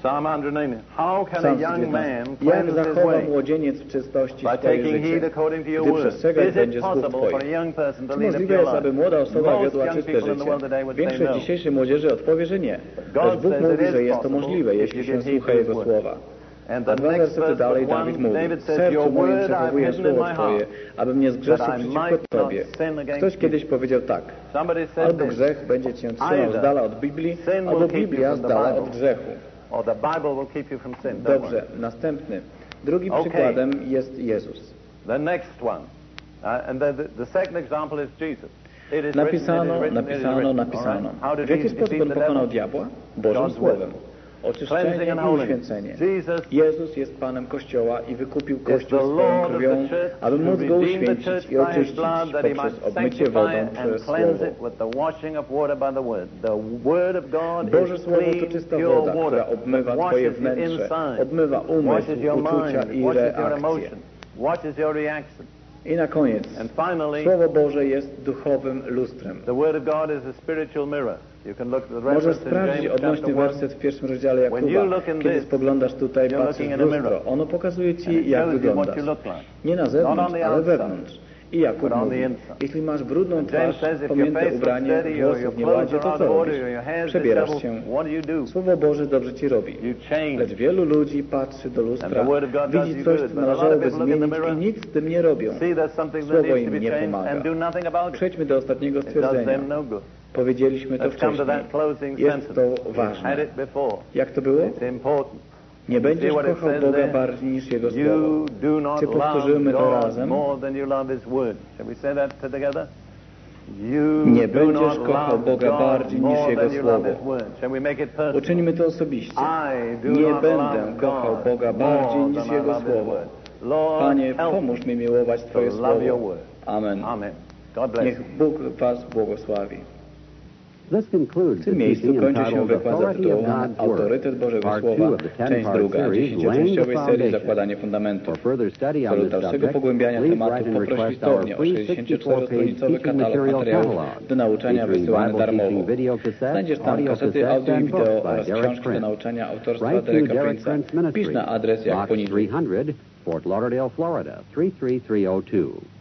Psalm 109. How can a young man Jak zachowa młodzieniec w czystości swoje życie, gdy przestrzegać będzie słów Twoich? Czy możliwe jest, aby młoda osoba wiodła czyste życie? Większość dzisiejszej młodzieży odpowie, że nie. Lecz Bóg mówi, że jest to możliwe, jeśli się słucha Jego słowa. A dwa wersety dalej Dawid mówi, w sercu moim przechowuję słowo Twoje, abym nie zgrzeszył przeciwko Tobie. Ktoś kiedyś powiedział tak, albo grzech będzie Cię trzymał z dala od Biblii, albo Biblia z dala od grzechu. Dobrze, następny. Drugim okay. przykładem jest Jezus. The next one. Uh, and the, the, second example is Jesus. It is napisano, written, it is written, napisano, it is napisano. W jaki sposób on pokonał diabła? Bożym Słowem. Oczyszczenie i uświęcenie. Jezus jest Panem Kościoła i wykupił Kościół swoją krwią, aby móc go uświęcić i oczyścić poprzez obmycie wodą przez Słowo. Boże Słowo to czysta woda, która obmywa Twoje wnętrze, obmywa umysł, uczucia i reakcje. I na koniec, Słowo Boże jest duchowym lustrem. Możesz sprawdzić odnośny werset w pierwszym rozdziale Jakuba. Kiedy spoglądasz tutaj, patrzysz w lustro. Ono pokazuje Ci, jak wyglądasz. Nie na zewnątrz, ale wewnątrz. I Jakub jeśli masz brudną twarz, pomięte ubranie, włosów nie ładzie, to co robisz? Przebierasz się. Słowo Boże dobrze ci robi. Lecz wielu ludzi patrzy do lustra, widzi coś, co należałoby zmienić i nic z tym nie robią. Słowo im nie pomaga. Przejdźmy do ostatniego stwierdzenia. Powiedzieliśmy to wcześniej. Jest to ważne. Jak to było? Nie będziesz kochał Boga bardziej niż Jego Słowo. Czy powtórzymy to razem? Nie będziesz kochał Boga bardziej niż Jego Słowo. Uczyńmy to osobiście. Nie będę kochał Boga bardziej niż Jego Słowo. Panie, pomóż mi miłować Twoje Słowo. Amen. Niech Bóg Was błogosławi tym miejscu kończy się wykład zatytułowany Autorytet Bożego Słowa, część 10-part druga, dziesięcioczęściowej serii. Zakładanie For Fundamentu. further study W on celu this dalszego pogłębiania tematu our listownie o free 64-stronicowy 64-page teaching katalog materiałów do nauczania wysyłany darmowo. Znajdziesz tam kasety audio i wideo oraz książki do nauczania autorstwa Dereka Derek Prince'a. Prince Pisz na adres jak poniżej. 300, Fort Lauderdale, Florida 33302.